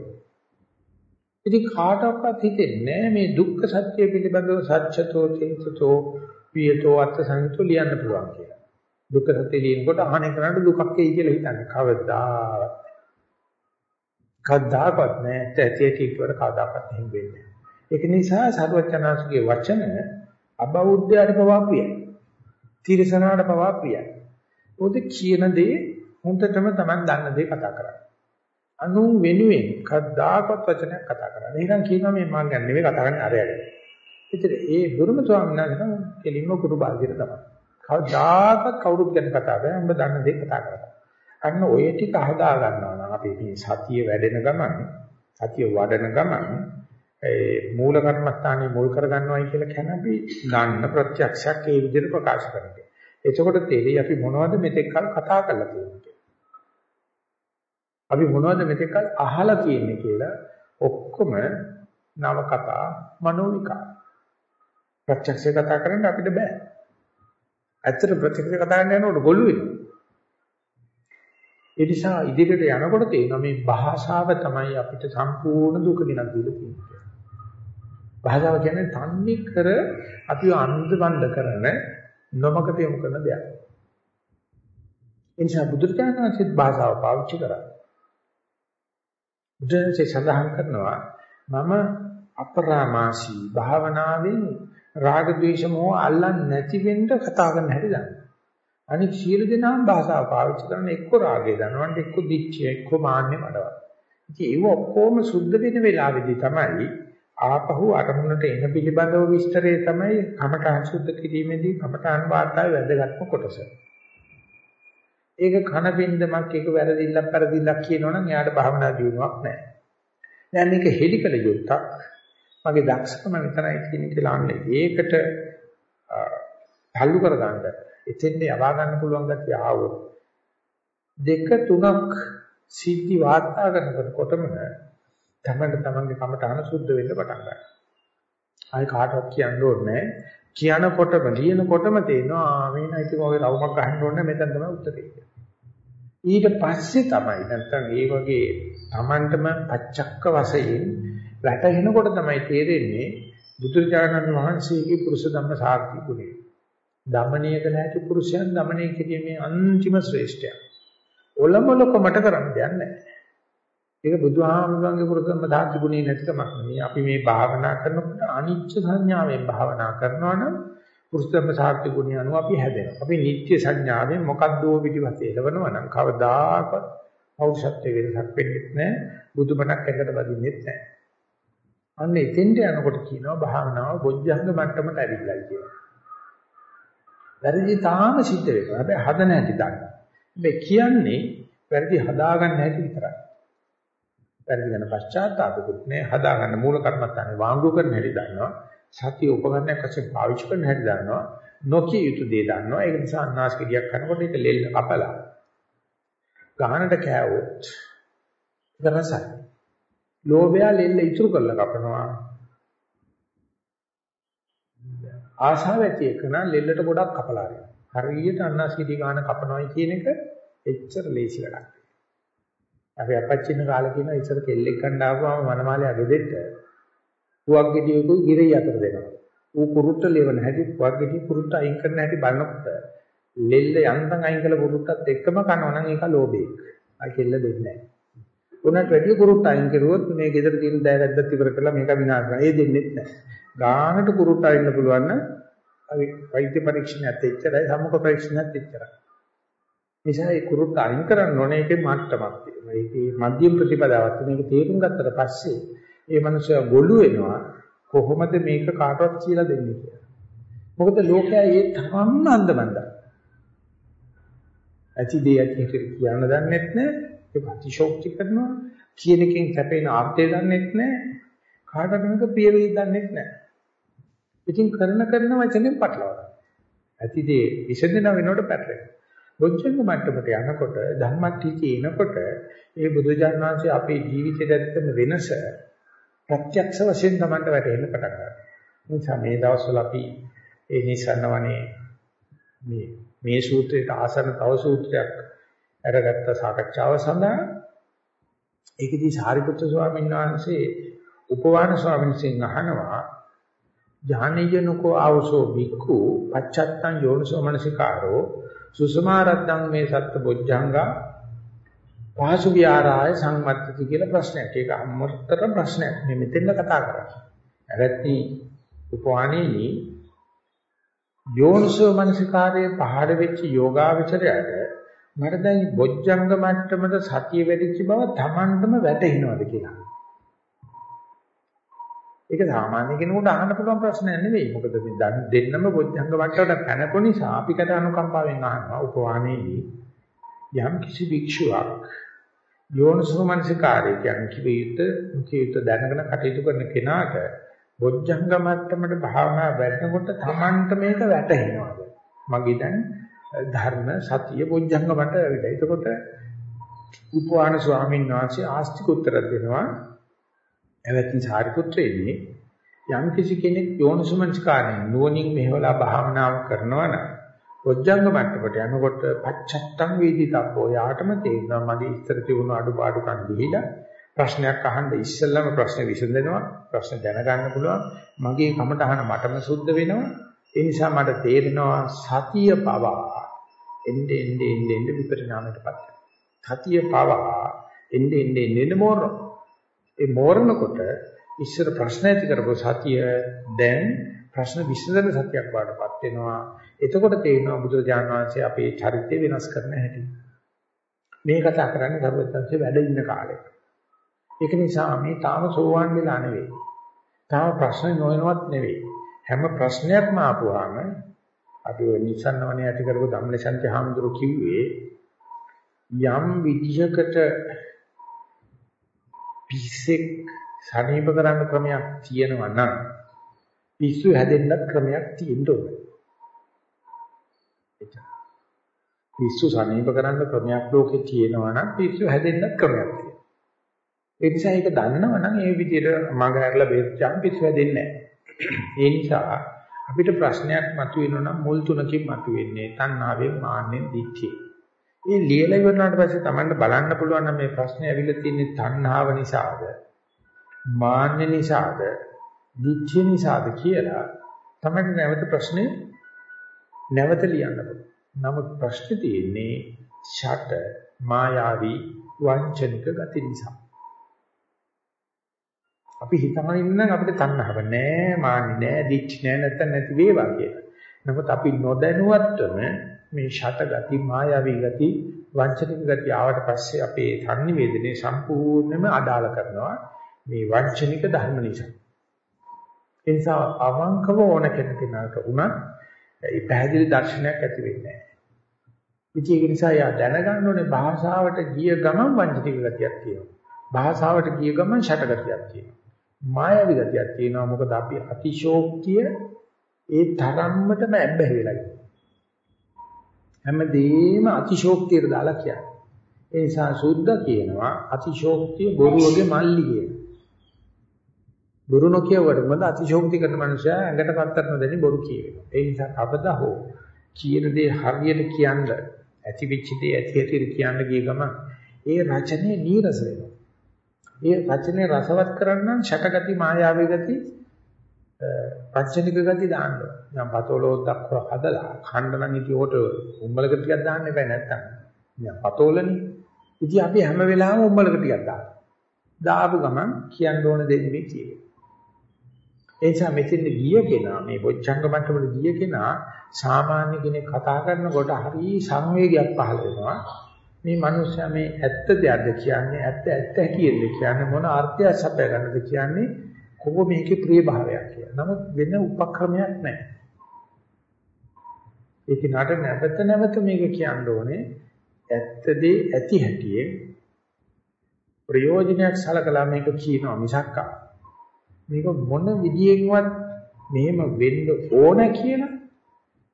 A: ඉතින් කාටවත් හිතෙන්නේ මේ දුක්ඛ සත්‍ය පිළිබඳව සත්‍යතෝ තේසතෝ පියතෝ අත්ථ සංතෝ ලියන්න පුළුවන් කියලා. දුක්ඛ සත්‍ය ලියනකොට අහන්නේ කරන්නේ දුකක් එයි කියලා හිතන්නේ. කවදාවත්. කවදාවත් නෑ. ඇත්තටම කිව්වට කවදාවත් එහෙම වෙන්නේ නෑ. ඒක නිසා සර්වචනාංශගේ වචන අබෞද්ධයට පවා ප්‍රියයි. තිරසනාට පවා ප්‍රියයි. මොකද කියන දේ හොඳටම Taman දන්න දේ කතා කරන්නේ. අනු වෙනුවෙන් කද්දාකවත් වචනයක් කතා කරන්නේ. එහෙනම් කියනවා මේ මං ගැන නෙවෙයි කතා කරන්නේ අරයට. ඉතින් ඒ බුරුම ස්වාමීන් වහන්සේ නම් කෙලින්ම කුරු බාල්දියට තමයි. කවදාකවත් කවුරුත් ගැන කතා කරන්නේ උඹ දන්න දේ කතා කරනවා. අන්න ඔය ටික හදා ගන්නවා නම් අපි මේ සතිය වැඩෙන ගමන් සතිය වඩන ගමන් ඒ මූල කර්මස්ථානේ මුල් කර ගන්නවයි කියලා කියන අපි ගන්න ප්‍රත්‍යක්ෂයක් ඒ විදිහට ප්‍රකාශ කරනවා. එතකොට තේරෙයි අපි මොනවද මෙතෙක් කල් කතා කරලා තියෙන්නේ. අපි මොනවද මෙතෙක් කල් අහලා තියෙන්නේ කියලා ඔක්කොම නව කතා මනෝවිකා. ප්‍රත්‍යක්ෂය කතා කරන්න අපිට බෑ. ඇත්තට ප්‍රත්‍යක්ෂය කතා කරන්න යනකොට ගොළු වෙනවා. ඒ නිසා ඉදිරියට යනකොට තේරෙනවා මේ භාෂාව තමයි අපිට සම්පූර්ණ දුක ගෙනත් දීලා තියෙන්නේ. භාෂාව කියන්නේ තන්නේ කර අපි අන්ධබන්ද කරන නොමකට යොමු කරන දෙයක්. එනිසා බුදුරජාණන් වහන්සේත් භාෂාව පාවිච්චි කරා. බුදුන්සේ සඳහන් කරනවා මම අපරාමාසී භාවනාවෙන් රාග ద్వේෂ මොහ අල්ලන්නේ නැති වෙන්න කතා කරන්න හැටි දන්න. අනික සියලු දෙනාම භාෂාව පාවිච්චි කරන එක්ක රාගය දනවන්න එක්ක දිච්චය එක්ක මාන්නේ වඩවල්. ඉතින් ඒව ඔක්කොම සුද්ධ වෙන වෙලාවේදී තමයි ආපහු අරමුණට එන පිළිබඳව විස්තරය තමයි කමඨාන් සුද්ධ කිරීමේදී කමඨාන් වාර්තාවේ වැදගත්ම කොටස. ඒක කන බින්දමක් ඒක වැරදිල්ලක් පෙරදිල්ලක් කියනවනම් එයාට භාවනා දියුණුවක් නැහැ. දැන් මේක හෙලිකල යුක්තක්. මගේ දක්ෂකම විතරයි කියන කියලා අන්නේ ඒකට තල්ලු කරගන්න. එතෙන්ද යවා ගන්න පුළුවන් ගැතිය ආවොත් දෙක තුනක් සිද්ධි වාර්තා කරනකොටම තමන්ට තමන්ගේ කමටහන සුද්ධ වෙන්න පටන් ගන්නවා. ආයි කාටවත් කියන්න ඕනේ කියනකොටම ලියනකොටම තේනවා මේ නැති මොගේ රවුමක් ගහන්න ඕනේ මෙතන තමයි උත්තරේ. ඊට පස්සේ තමයි නැත්තම් ඒ වගේ තමන්ටම පච්චක්ක වශයෙන් වැටහෙනකොට තමයි තේරෙන්නේ බුදුරජාණන් වහන්සේගේ පුරුෂ ධම්ම සාර්ථි ගුණය. දමණය කළ හැකි පුරුෂයන් දමණය කිරීමේ අන්තිම ශ්‍රේෂ්ඨය. ඔලමලකමට කරන්න දෙයක් නැහැ. ඒක බුදුහාමුදුරන්ගේ පුරුෂම ධාතු ගුණේ නැතිකමක් නෙවෙයි. අපි මේ භාවනා කරනකොට අනිච්ච සංඥාවෙන් භාවනා කරනවා නම් පුරුෂම සාර්ථක ගුණය අනුව අපි හැදෙනවා. අපි නිත්‍ය සංඥාවෙන් මොකද්දෝ පිටිපස්ස එළවනවා නම් කවදාකවත් පෞරුෂත්වයේ වෙනසක් වෙන්නේ නැහැ. බුදුබණක් එකට වදින්නේ නැහැ. අන්න එතෙන්ට යනකොට කියනවා භාවනාව බොජ්ජංග මට්ටමට ඇවිල්ලා කියලා. වැරදි තාම සිද්ධ වෙනවා. හැබැයි හද නැති දන්න. මේ කියන්නේ වැරදි හදාගන්න හැටි විතරයි. වැරදි ගැන පශ්චාත්තාපකුත් නෑ. හදාගන්න මූල කර්මත්තානේ වාංගු කරන හැටි දන්නවා. සතිය උපකරණයක් වශයෙන් පාවිච්චි කරන හැටි දන්නවා. නොකිය යුතු දේ දන්නවා. ඒක නිසා අන්නාස් කිඩියක් කරනකොට ඒක ලෙල්ල කපලා ගහනට කෑවොත් රසයි ලෝභය ලෙල්ල ඉතුරු කරලා කපනවා. ආශාව ඇති එකන ලෙල්ලට ගොඩක් කපලා හරියට අන්නාස් කිඩිය ගන්න කපනවායි කියන එක එච්චර ලේසි වැඩක් අපි අපච්චින කාලේ කියන ඉස්සර කෙල්ලෙක් ගන්න ආවම මනමාලේ අගෙදෙට්ට පුවක් ගෙඩියකුයි ගිරේ අතර දෙනවා. ඌ කුරුට්ට ලෙවන හැටි පුවක් ගෙඩිය කුරුට්ට අයින් කරන හැටි බලනකොට ලෙල්ල යන්තම් අයින් කළ කුරුට්ටත් එක්කම කනවා නම් ඒක ලෝභයක්. ආ කෙල්ල දෙන්නේ නැහැ. උනට වැඩි කුරුට්ට අයින් කරුවොත් මේ ගෙදර තියෙන දෑවැද්දත් ඉවර කරලා මේක විනාශ කරනවා. ඒ දෙන්නේ නැහැ. ගානට කුරුට්ට අයින්න පුළුවන් නම් අපි වෛද්‍ය පරීක්ෂණයත් එච්චරයි සමුක පරීක්ෂණයත් එච්චරයි. නිසා ඒ කුරුට්ට අයින් කරන්න ඕනේ ඒකේ මට්ටමක් තියෙනවා. ඒකේ මධ්‍යම ප්‍රතිපදාවක් මේක තේරුම් ගත්තට පස්සේ ඒ මනුස්සයා ගොළු වෙනවා කොහොමද මේක කාටවත් කියලා දෙන්නේ කියලා. මොකද ලෝකයා ඒ තරම්ම අන්දමන්දයි. ඇති දේ ඇති කියන්න දන්නෙත් නැහැ. ඒක අතිශෝක්ති කරනවා. කියන එකෙන් කැපෙන ආර්ථය දන්නෙත් නැහැ. කාටවත් මේක ප්‍රිය වෙයි දන්නෙත් නැහැ. ඉතින් කරන කරන වචනෙන් පටලවනවා. ඇති දේ විසඳන වෙනකොට පැටලෙනවා. බොජ්ජංග මට්ටමට යනකොට ධම්මට්ටි එනකොට ඒ බුදුජාණන් වහන්සේ අපේ ජීවිතයට ඇත්තම වෙනස ප්‍රත්‍යක්ෂ වශයෙන් තමයි වැටෙන්න පටන් ගන්නවා. නිසා මේ දවස්වල අපි ඒ නිසන්නවනේ මේ මේ සූත්‍රයට ආසන්න තව සූත්‍රයක් අරගත්ත සාකච්ඡාව සඳහා ඒකදී සාරිපුත්‍ර ස්වාමීන් වහන්සේ උපවාන ස්වාමීන් වහන්සේ අහනවා ජානීයනකෝ ආවසෝ බික්ඛු පච්චත්තං යෝනිසෝ මනසිකාරෝ සුසමාරද්දං මේ සත්ත බොජ්ජංගා පාසු විහාරාය සංවත්තති කියලා ප්‍රශ්නයක්. ඒක අමතර ප්‍රශ්නයක්. මේ මෙතෙන්ද කතා කරන්නේ. ඇවැත්නි උපවාණේනි යෝනිසෝ මනසිකාරයේ පහළ වෙච්ච යෝගාවචරයට මට දැන් බොජ්ජංග මට්ටමට සතිය වැඩිච්ච බව Tamanටම වැටහෙනවද කියලා. ඒක සාමාන්‍ය කෙනෙකුට අහන්න පුළුවන් ප්‍රශ්නයක් නෙවෙයි. මොකද මේ දෙන්නම බොජ්ජංග මට්ටමට පැනපු නිසා අපිකට අනුකම්පාවෙන් අහනවා උපවාණේදී යම් කිසි භික්ෂුවක් යෝනිසෝ මනසිකාරය කියන්නේ කිවිත කිවිත දැනගෙන කටයුතු කරන කෙනාට බොජ්ජංග මට්ටමට භාවනා වැඩනකොට Tamanට මේක වැටහෙනවද? මගේ දැන් ධර්ම සතිය බොජ්ජංග මට ඇවිල්ලා. එතකොට උපවාන ස්වාමීන් වහන්සේ ආස්තික උත්තර දෙනවා. එවැත්නි සාරිපුත්‍රයනි යම් කිසි කෙනෙක් යෝනිසමංස්කාරයෙන් නුවණින් මෙහෙवला භාවනාව කරනවා නම් බොජ්ජංග මට්ටමට යනකොට පච්චත්තං වේදිතබ්බෝ යාටම තේරෙනවා මගේ ඉස්තර තිබුණු අඩුපාඩුකම් දීලා ප්‍රශ්නයක් අහන්න ඉස්සෙල්ලාම ප්‍රශ්න විසඳෙනවා. ප්‍රශ්න දැනගන්න පුළුවන්. මගේ කමටහන මටම සුද්ධ වෙනවා. ඒ නිසා මට තේරෙනවා සතිය පවා එnde ende ende ende විපරිණාමයටපත් සතිය පවා එnde ende ende මෝරන ඒ මෝරනකොට ඉස්සර ප්‍රශ්න ඇති කරපු සතිය දැන් ප්‍රශ්න විසඳන සතියක් වඩපත් වෙනවා එතකොට තේරෙනවා බුදුරජාණන් වහන්සේ අපේ චරිතය වෙනස් කරන හැටි මේ කතා කරන්නේ සර්වඥාන්සේ වැඩ ඉන්න කාලේ ඒක නිසා මේ තාම සෝවාන් වෙලා නෙවෙයි. තාම ප්‍රශ්න නොවනවත් නෙවෙයි. හැම ප්‍රශ්නයක්ම ආපුවාම අපි ඔය නිසන්නවනේ ඇති කරපු ධම්මලසන්ති හාමුදුරු කිව්වේ යම් විදිහකට පිස්සෙක් සනීප කරන්න ක්‍රමයක් තියෙනවා නම් පිස්සු හැදෙන්නත් ක්‍රමයක් තියෙන්න ඕනේ. පිස්සු සනීප කරන්න ක්‍රමයක් ලෝකේ තියෙනවා නම් පිස්සු හැදෙන්නත් ක්‍රමයක් තියෙනවා. ඒ නිසා ඒක දන්නවනම් ඒ විදිහට මඟ හැරලා බේරච්චාම පිස්සු හැදෙන්නේ නැහැ. ඒ නිසා අපිට ප්‍රශ්නයක් මතුවෙනවා නම් මුල් තුනකින් මතුවෙන්නේ තණ්හාවෙන් මාන්නෙන් දිච්චේ. මේ ලියලා ඉවරනාට පස්සේ Tamanට බලන්න පුළුවන් නම් මේ ප්‍රශ්නේ ඇවිල්ලා තියෙන්නේ තණ්හාව නිසාද මාන්න නිසාද දිච්ච නිසාද කියලා තමයි නැවත ප්‍රශ්නේ නැවත ලියන්න පුළුවන්. නමුත් ප්‍රශ්නේ තියෙන්නේ ෂට මායාවී වංචනික ගති නිසා. අපි හිතනවා ඉන්නම් අපිට තණ්හාව නෑ, මාන්නේ නෑ, දිච්ච නෑ නැත්තම් නැති වේවා කියලා. නමුත් අපි නොදැනුවත්වම මේ ෂට ගති, මායාවී ගති, වංචනික ගති ආවට පස්සේ අපේ සංනිවේදනයේ සම්පූර්ණයෙන්ම අඩාල කරනවා මේ වංචනික ධර්ම නිසා. ඒ නිසා අවංකව ඕන කෙනෙකුට උනත් ඒ පැහැදිලි දර්ශනයක් ඇති වෙන්නේ නැහැ. ඉතින් ඒක නිසා යා දැනගන්න ඕනේ භාෂාවට ගිය ගමන් වංචනික ගතියක් තියෙනවා. භාෂාවට ගිය ගමන් ෂට ගතියක් තියෙනවා. මායාවී ගතියක් තියෙනවා මොකද අපි අතිශෝක්තිය ඒ තරම්මටම ඇබ්බැහි වෙලා ඉන්නේ. හැමදේම අතිශෝක්තියට දාලා කියන්නේ. ඒ නිසා සුද්ධ කියනවා අතිශෝක්තිය බොරුවගේ මල්ලි කියන. බොරු නොකියවට මොකද අතිශෝක්ති කරන මනුස්සයා ඇඟට පත්තර නොදෙනි බොරු කියනවා. ඒ නිසා කවදා හෝ කියන දේ හරියට කියන්න ඇති වෙච්ච දේ ඇති හැටියට කියන්න ගිය ගමන් ඒ රචනයේ නීරස වෙනවා. ඒ රචනය රසවත් කරන්න ෂටගති මායාවී ගති පංචනික ගති දාන්න ඕන. දැන් පතෝලෝ දක්ව හදලා ඛණ්ඩ නම් ඉතියට උම්බලක ටිකක් දාන්න එපා නැත්තම්. දැන් පතෝලනේ. ඉතින් අපි හැම වෙලාවෙම උම්බලක ටිකක් දානවා. දාපු ගමන් කියන්න ඕන දෙන්නේ මේ කියේ. ඒ නිසා මෙතෙන් ගිය කෙනා මේ බොච්චංග මට්ටමට ගිය කෙනා සාමාන්‍ය කෙනෙක් කතා කරනකොට හරි සංවේගයක් පහළ වෙනවා. මේ මනුස්සයා මේ ඇත්ත දෙයක්ද කියන්නේ ඇත්ත ඇත්ත හැටියෙද කියන්නේ මොන අර්ථය සපය ගන්නද කියන්නේ කොහොම මේකේ ප්‍රිය භාවයක් කියලා. නමුත් වෙන උපක්‍රමයක් නැහැ. ඒක නට නැවත නැවත මේක කියන්න ඕනේ ඇත්තදී ඇති හැටියේ ප්‍රයෝජනයක් සලකලා මේක කියනවා මිසක් මේක මොන විදියෙන්වත් මෙහෙම වෙන්න ඕන කියලා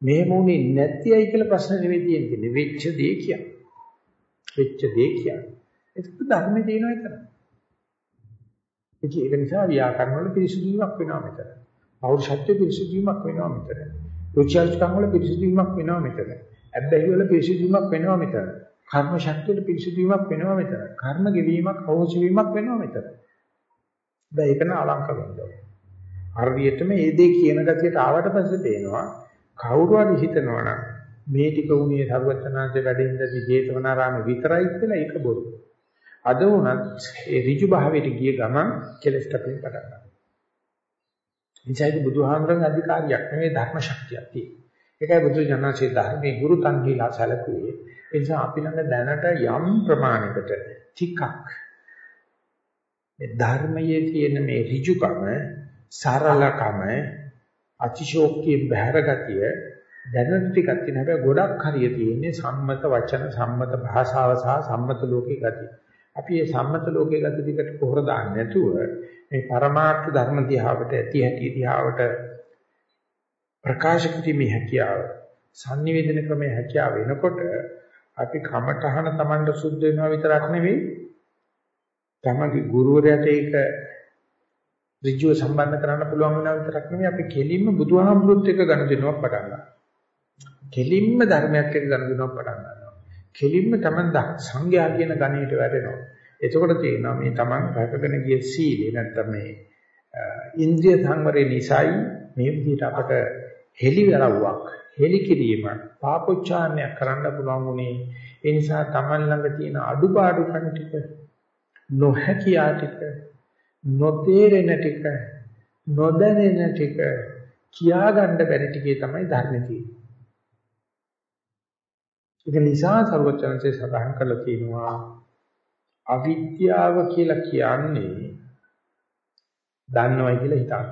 A: මෙහෙම උනේ නැතියි කියලා ප්‍රශ්න නෙවෙයි තියෙන්නේ වෙච්ච දේ කියන්නේ වෙච්ච දේ කියන්නේ. ඒක ධර්මයේ තියෙනවා එතන. ඒක නිසා ව්‍යාකරණ වල පිරිසුදුවීමක් වෙනවා මෙතන. පෞරුෂත්ව පිරිසුදුවීමක් වෙනවා මෙතන. රුචිආචකම් වල පිරිසුදුවීමක් වෙනවා මෙතන. අබ්බැහි වල පිරිසුදුවීමක් වෙනවා මෙතන. කර්ම ශක්තිය වල පිරිසුදුවීමක් වෙනවා මෙතන. කර්ම ගෙවීමක් අවශ්‍ය වීමක් වෙනවා මෙතන. දැන් ඒක න අලංක වෙනවා. හරියටම ඒ දේ කියන ගතියට ආවට පස්සේ තේනවා කවුරු හරි හිතනවා නම් මේ ටික උනේ සර්වඥාන්සේ වැඩින්දදී ජේතවනාරාමේ විතරයි කියලා ඒක බොරු. අද වුණත් ඒ ඍජු භාවයට ගිය ගමන් කෙලස් කපින් පටන් ගන්නවා. එනිසායි බුදුහාමරගේ අධිකාරියක් නෙවෙයි ධර්ම ශක්තියක් තියෙන්නේ. ඒකයි බුදු ජානසේ ධර්මයේ ගුරු තන්හිලා සැලකුවේ. ඒ නිසා අපි ළඟ දැනට යම් ප්‍රමාණයකට ටිකක් මේ ධර්මයේ තියෙන මේ ඍජුකම, සරලකම, අතිශෝක්තිය බහැර ගතිය දැනට ටිකක් තියෙන හැබැයි ගොඩක් හරිය තියෙන්නේ සම්මත වචන, සම්මත භාෂාව සහ සම්මත ලෝකේ ගතිය. අපි මේ සම්මත ලෝකයේ ගත දිකට පොහොර දාන්න නැතුව මේ පරමාර්ථ ධර්ම දිහාවට ඇති හැටි දිහාවට ප්‍රකාශ කිරීමේ හැකියාව sannivedana ක්‍රමයේ හැකියාව වෙනකොට අපි කමඨහන Tamanට සුද්ධ වෙනවා විතරක් නෙවෙයි තමගේ ගුරුවරයාට ඒක ඍජුව සම්බන්ධ කරන්න පුළුවන් වෙනවා විතරක් නෙවෙයි අපි කෙලින්ම බුදුහාමුදුරුත් එක්ක ගනුදෙනුවක් පටන් ගන්නවා. කෙලින්ම ධර්මයක් එක්ක ගනුදෙනුවක් පටන් ගන්නවා. කෙලින්ම Taman සංඝයා කියන ගණයට වැටෙනවා. එතකොට තේනවා මේ Taman රැකගෙන ගිය සීලය නැත්තම් මේ ඉන්ද්‍රිය සංවරේ නිසායි මේ විදිහට අපට හෙලිවරව්වක් හෙලි කිරීම පාපොච්චාරණයක් කරන්න පුළුවන් උනේ ඒ නිසා Taman ළඟ තියෙන අඩුපාඩුකම් ටික නොහැකියා ටික නොතේරෙන ටික නොදැනෙන ටික කියාගන්න බැරි ටිකේ තමයි ධර්ම තියෙන්නේ. ඒක නිසා සර්වචනසේ සඳහන් කරලා තියෙනවා අවිද්‍යාව කියලා කියන්නේ දන්නවයි කියලා හිතන්න.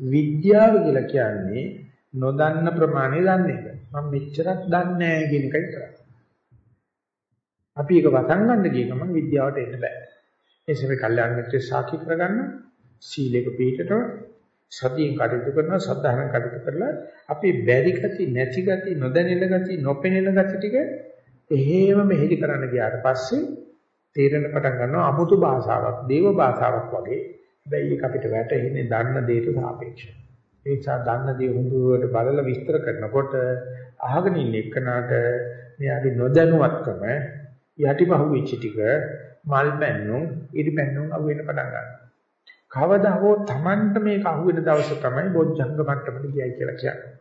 A: විද්‍යාව කියලා කියන්නේ නොදන්න ප්‍රමාණය දන්න එක. මම මෙච්චරක් දන්නේ නැහැ කියන එකයි කරන්නේ. අපි ඒක වතන් ගන්න ගිය ගමන් විද්‍යාවට එන්න බෑ. ඒ සමේ කල්යාණ මිත්‍රය සාකි කරගන්න සීලයක පිළිපෙට සතියෙන් කටයුතු කරනවා සද්ධාහන කටයුතු කරලා අපි බැරි ගති නැති ගති නොදැනෙන ගති නොපෙනෙන ගති ටික එහෙම මෙහෙලි කරන්න ගියාට පස්සේ තේරෙන පටන් ගන්නවා අමුතු භාෂාවක් දේව භාෂාවක් වගේ හැබැයි ඒක අපිට වැටෙන්නේ දන්න දෙයට සාපේක්ෂව ඒ නිසා දන්න දේ හොඳට බලලා විස්තර කරනකොට අහගෙන ඉන්න එක්කනට මෙයාගේ නොදැනුවත්කම යටිපහුවෙච්ච ටික මල් පැන්නුම් ඉරි පැන්නුම් අහු වෙන පටන් ගන්නවා. කවදා හෝ Tamanට මේක අහු වෙන දවස තමයි බොජ්ජංග මට්ටමට ගියයි කියලා කියන්නේ.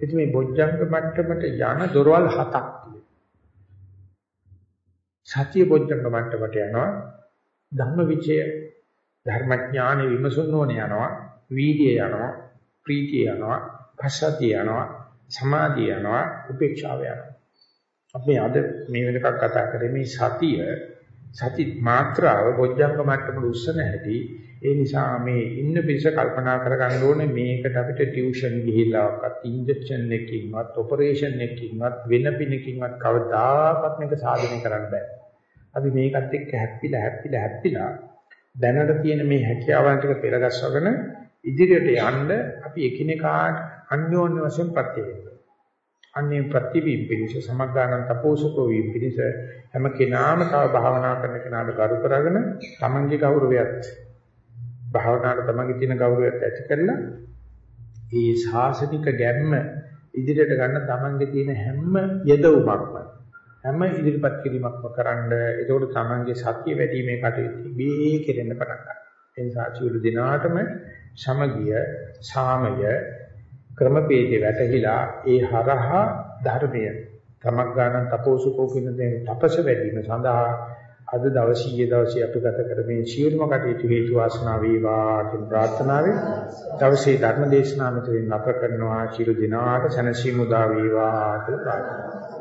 A: ඉතින් මේ බොජ්ජංග මට්ටමට යන දොරවල් හතක් තියෙනවා. සතිය බොජ්ජංග මට්ටමට යනවා. ධම්මවිචය ධර්මඥාන විමසුන්න ඕනේ යනවා. වීර්යය යනවා. ප්‍රීතිය යනවා. පස්සතිය යනවා. සමාධිය යනවා. උපේක්ෂාව යනවා. අපි අද මේ වෙනකක් කතා කරේ මේ සතිය සති මාත්‍රාව බොජ්ජංග මට්ටමට උස්සන හැටි ඒ නිසා මේ ඉන්න පිරිස කල්පනා කරගන්න ඕනේ මේකට අපිට ටියුෂන් ගිහිලාවත් ඉන්ජෙක්ෂන් එකකින්වත් ඔපරේෂන් එකකින්වත් වෙන පිනකින්වත් කවදාකවත් මේක සාධනය කරන්න බෑ. අපි මේකත් එක්ක හැප්පිලා හැප්පිලා හැප්පිලා දැනට තියෙන මේ හැකියාවන් ටික පෙරගස්සගෙන ඉදිරියට යන්න අපි එකිනෙකාට අන්‍යෝන්‍ය වශයෙන් ප්‍රත්‍ය වෙනවා. අන්නේ ප්‍රතිවීම පිණිස සමග්ගානන් තපෝසකෝ වීම පිණිස හැම කෙනාම තව භාවනා කරන කෙනාට ගරු කරගෙන තමන්ගේ ගෞරවයත් භාවනාවට තමන්ගේ තියෙන ගෞරවයත් ඇති කරලා ඒ ශාසනික ගැම්ම ඉදිරියට ගන්න තමන්ගේ තියෙන හැම යදවුමක්ම හැම ඉදිරිපත් කිරීමක්ම කරන්න. එතකොට තමන්ගේ සතිය වැඩි මේ කටයුතු මේ කෙරෙන්න පටන් ගන්නවා. ඒ නිසා චිවල දිනාටම සමගිය සාමය ක්‍රමපේදී වැටහිලා ඒ හරහා ධර්මය තමක් ගන්න තපෝසුකෝ කියන දේ තපස වැඩිම සඳහා අද දවසේ දවසේ අපි ගත කරමින් සියලුම කටයුතු හේතු වාසනා වේවා කියන ප්‍රාර්ථනාවෙන් දවසේ ධර්ම දේශනාව මෙතනින් අප කරනවා. චිරු දිනාට සනසීමු දා වේවා කියලා ප්‍රාර්ථනා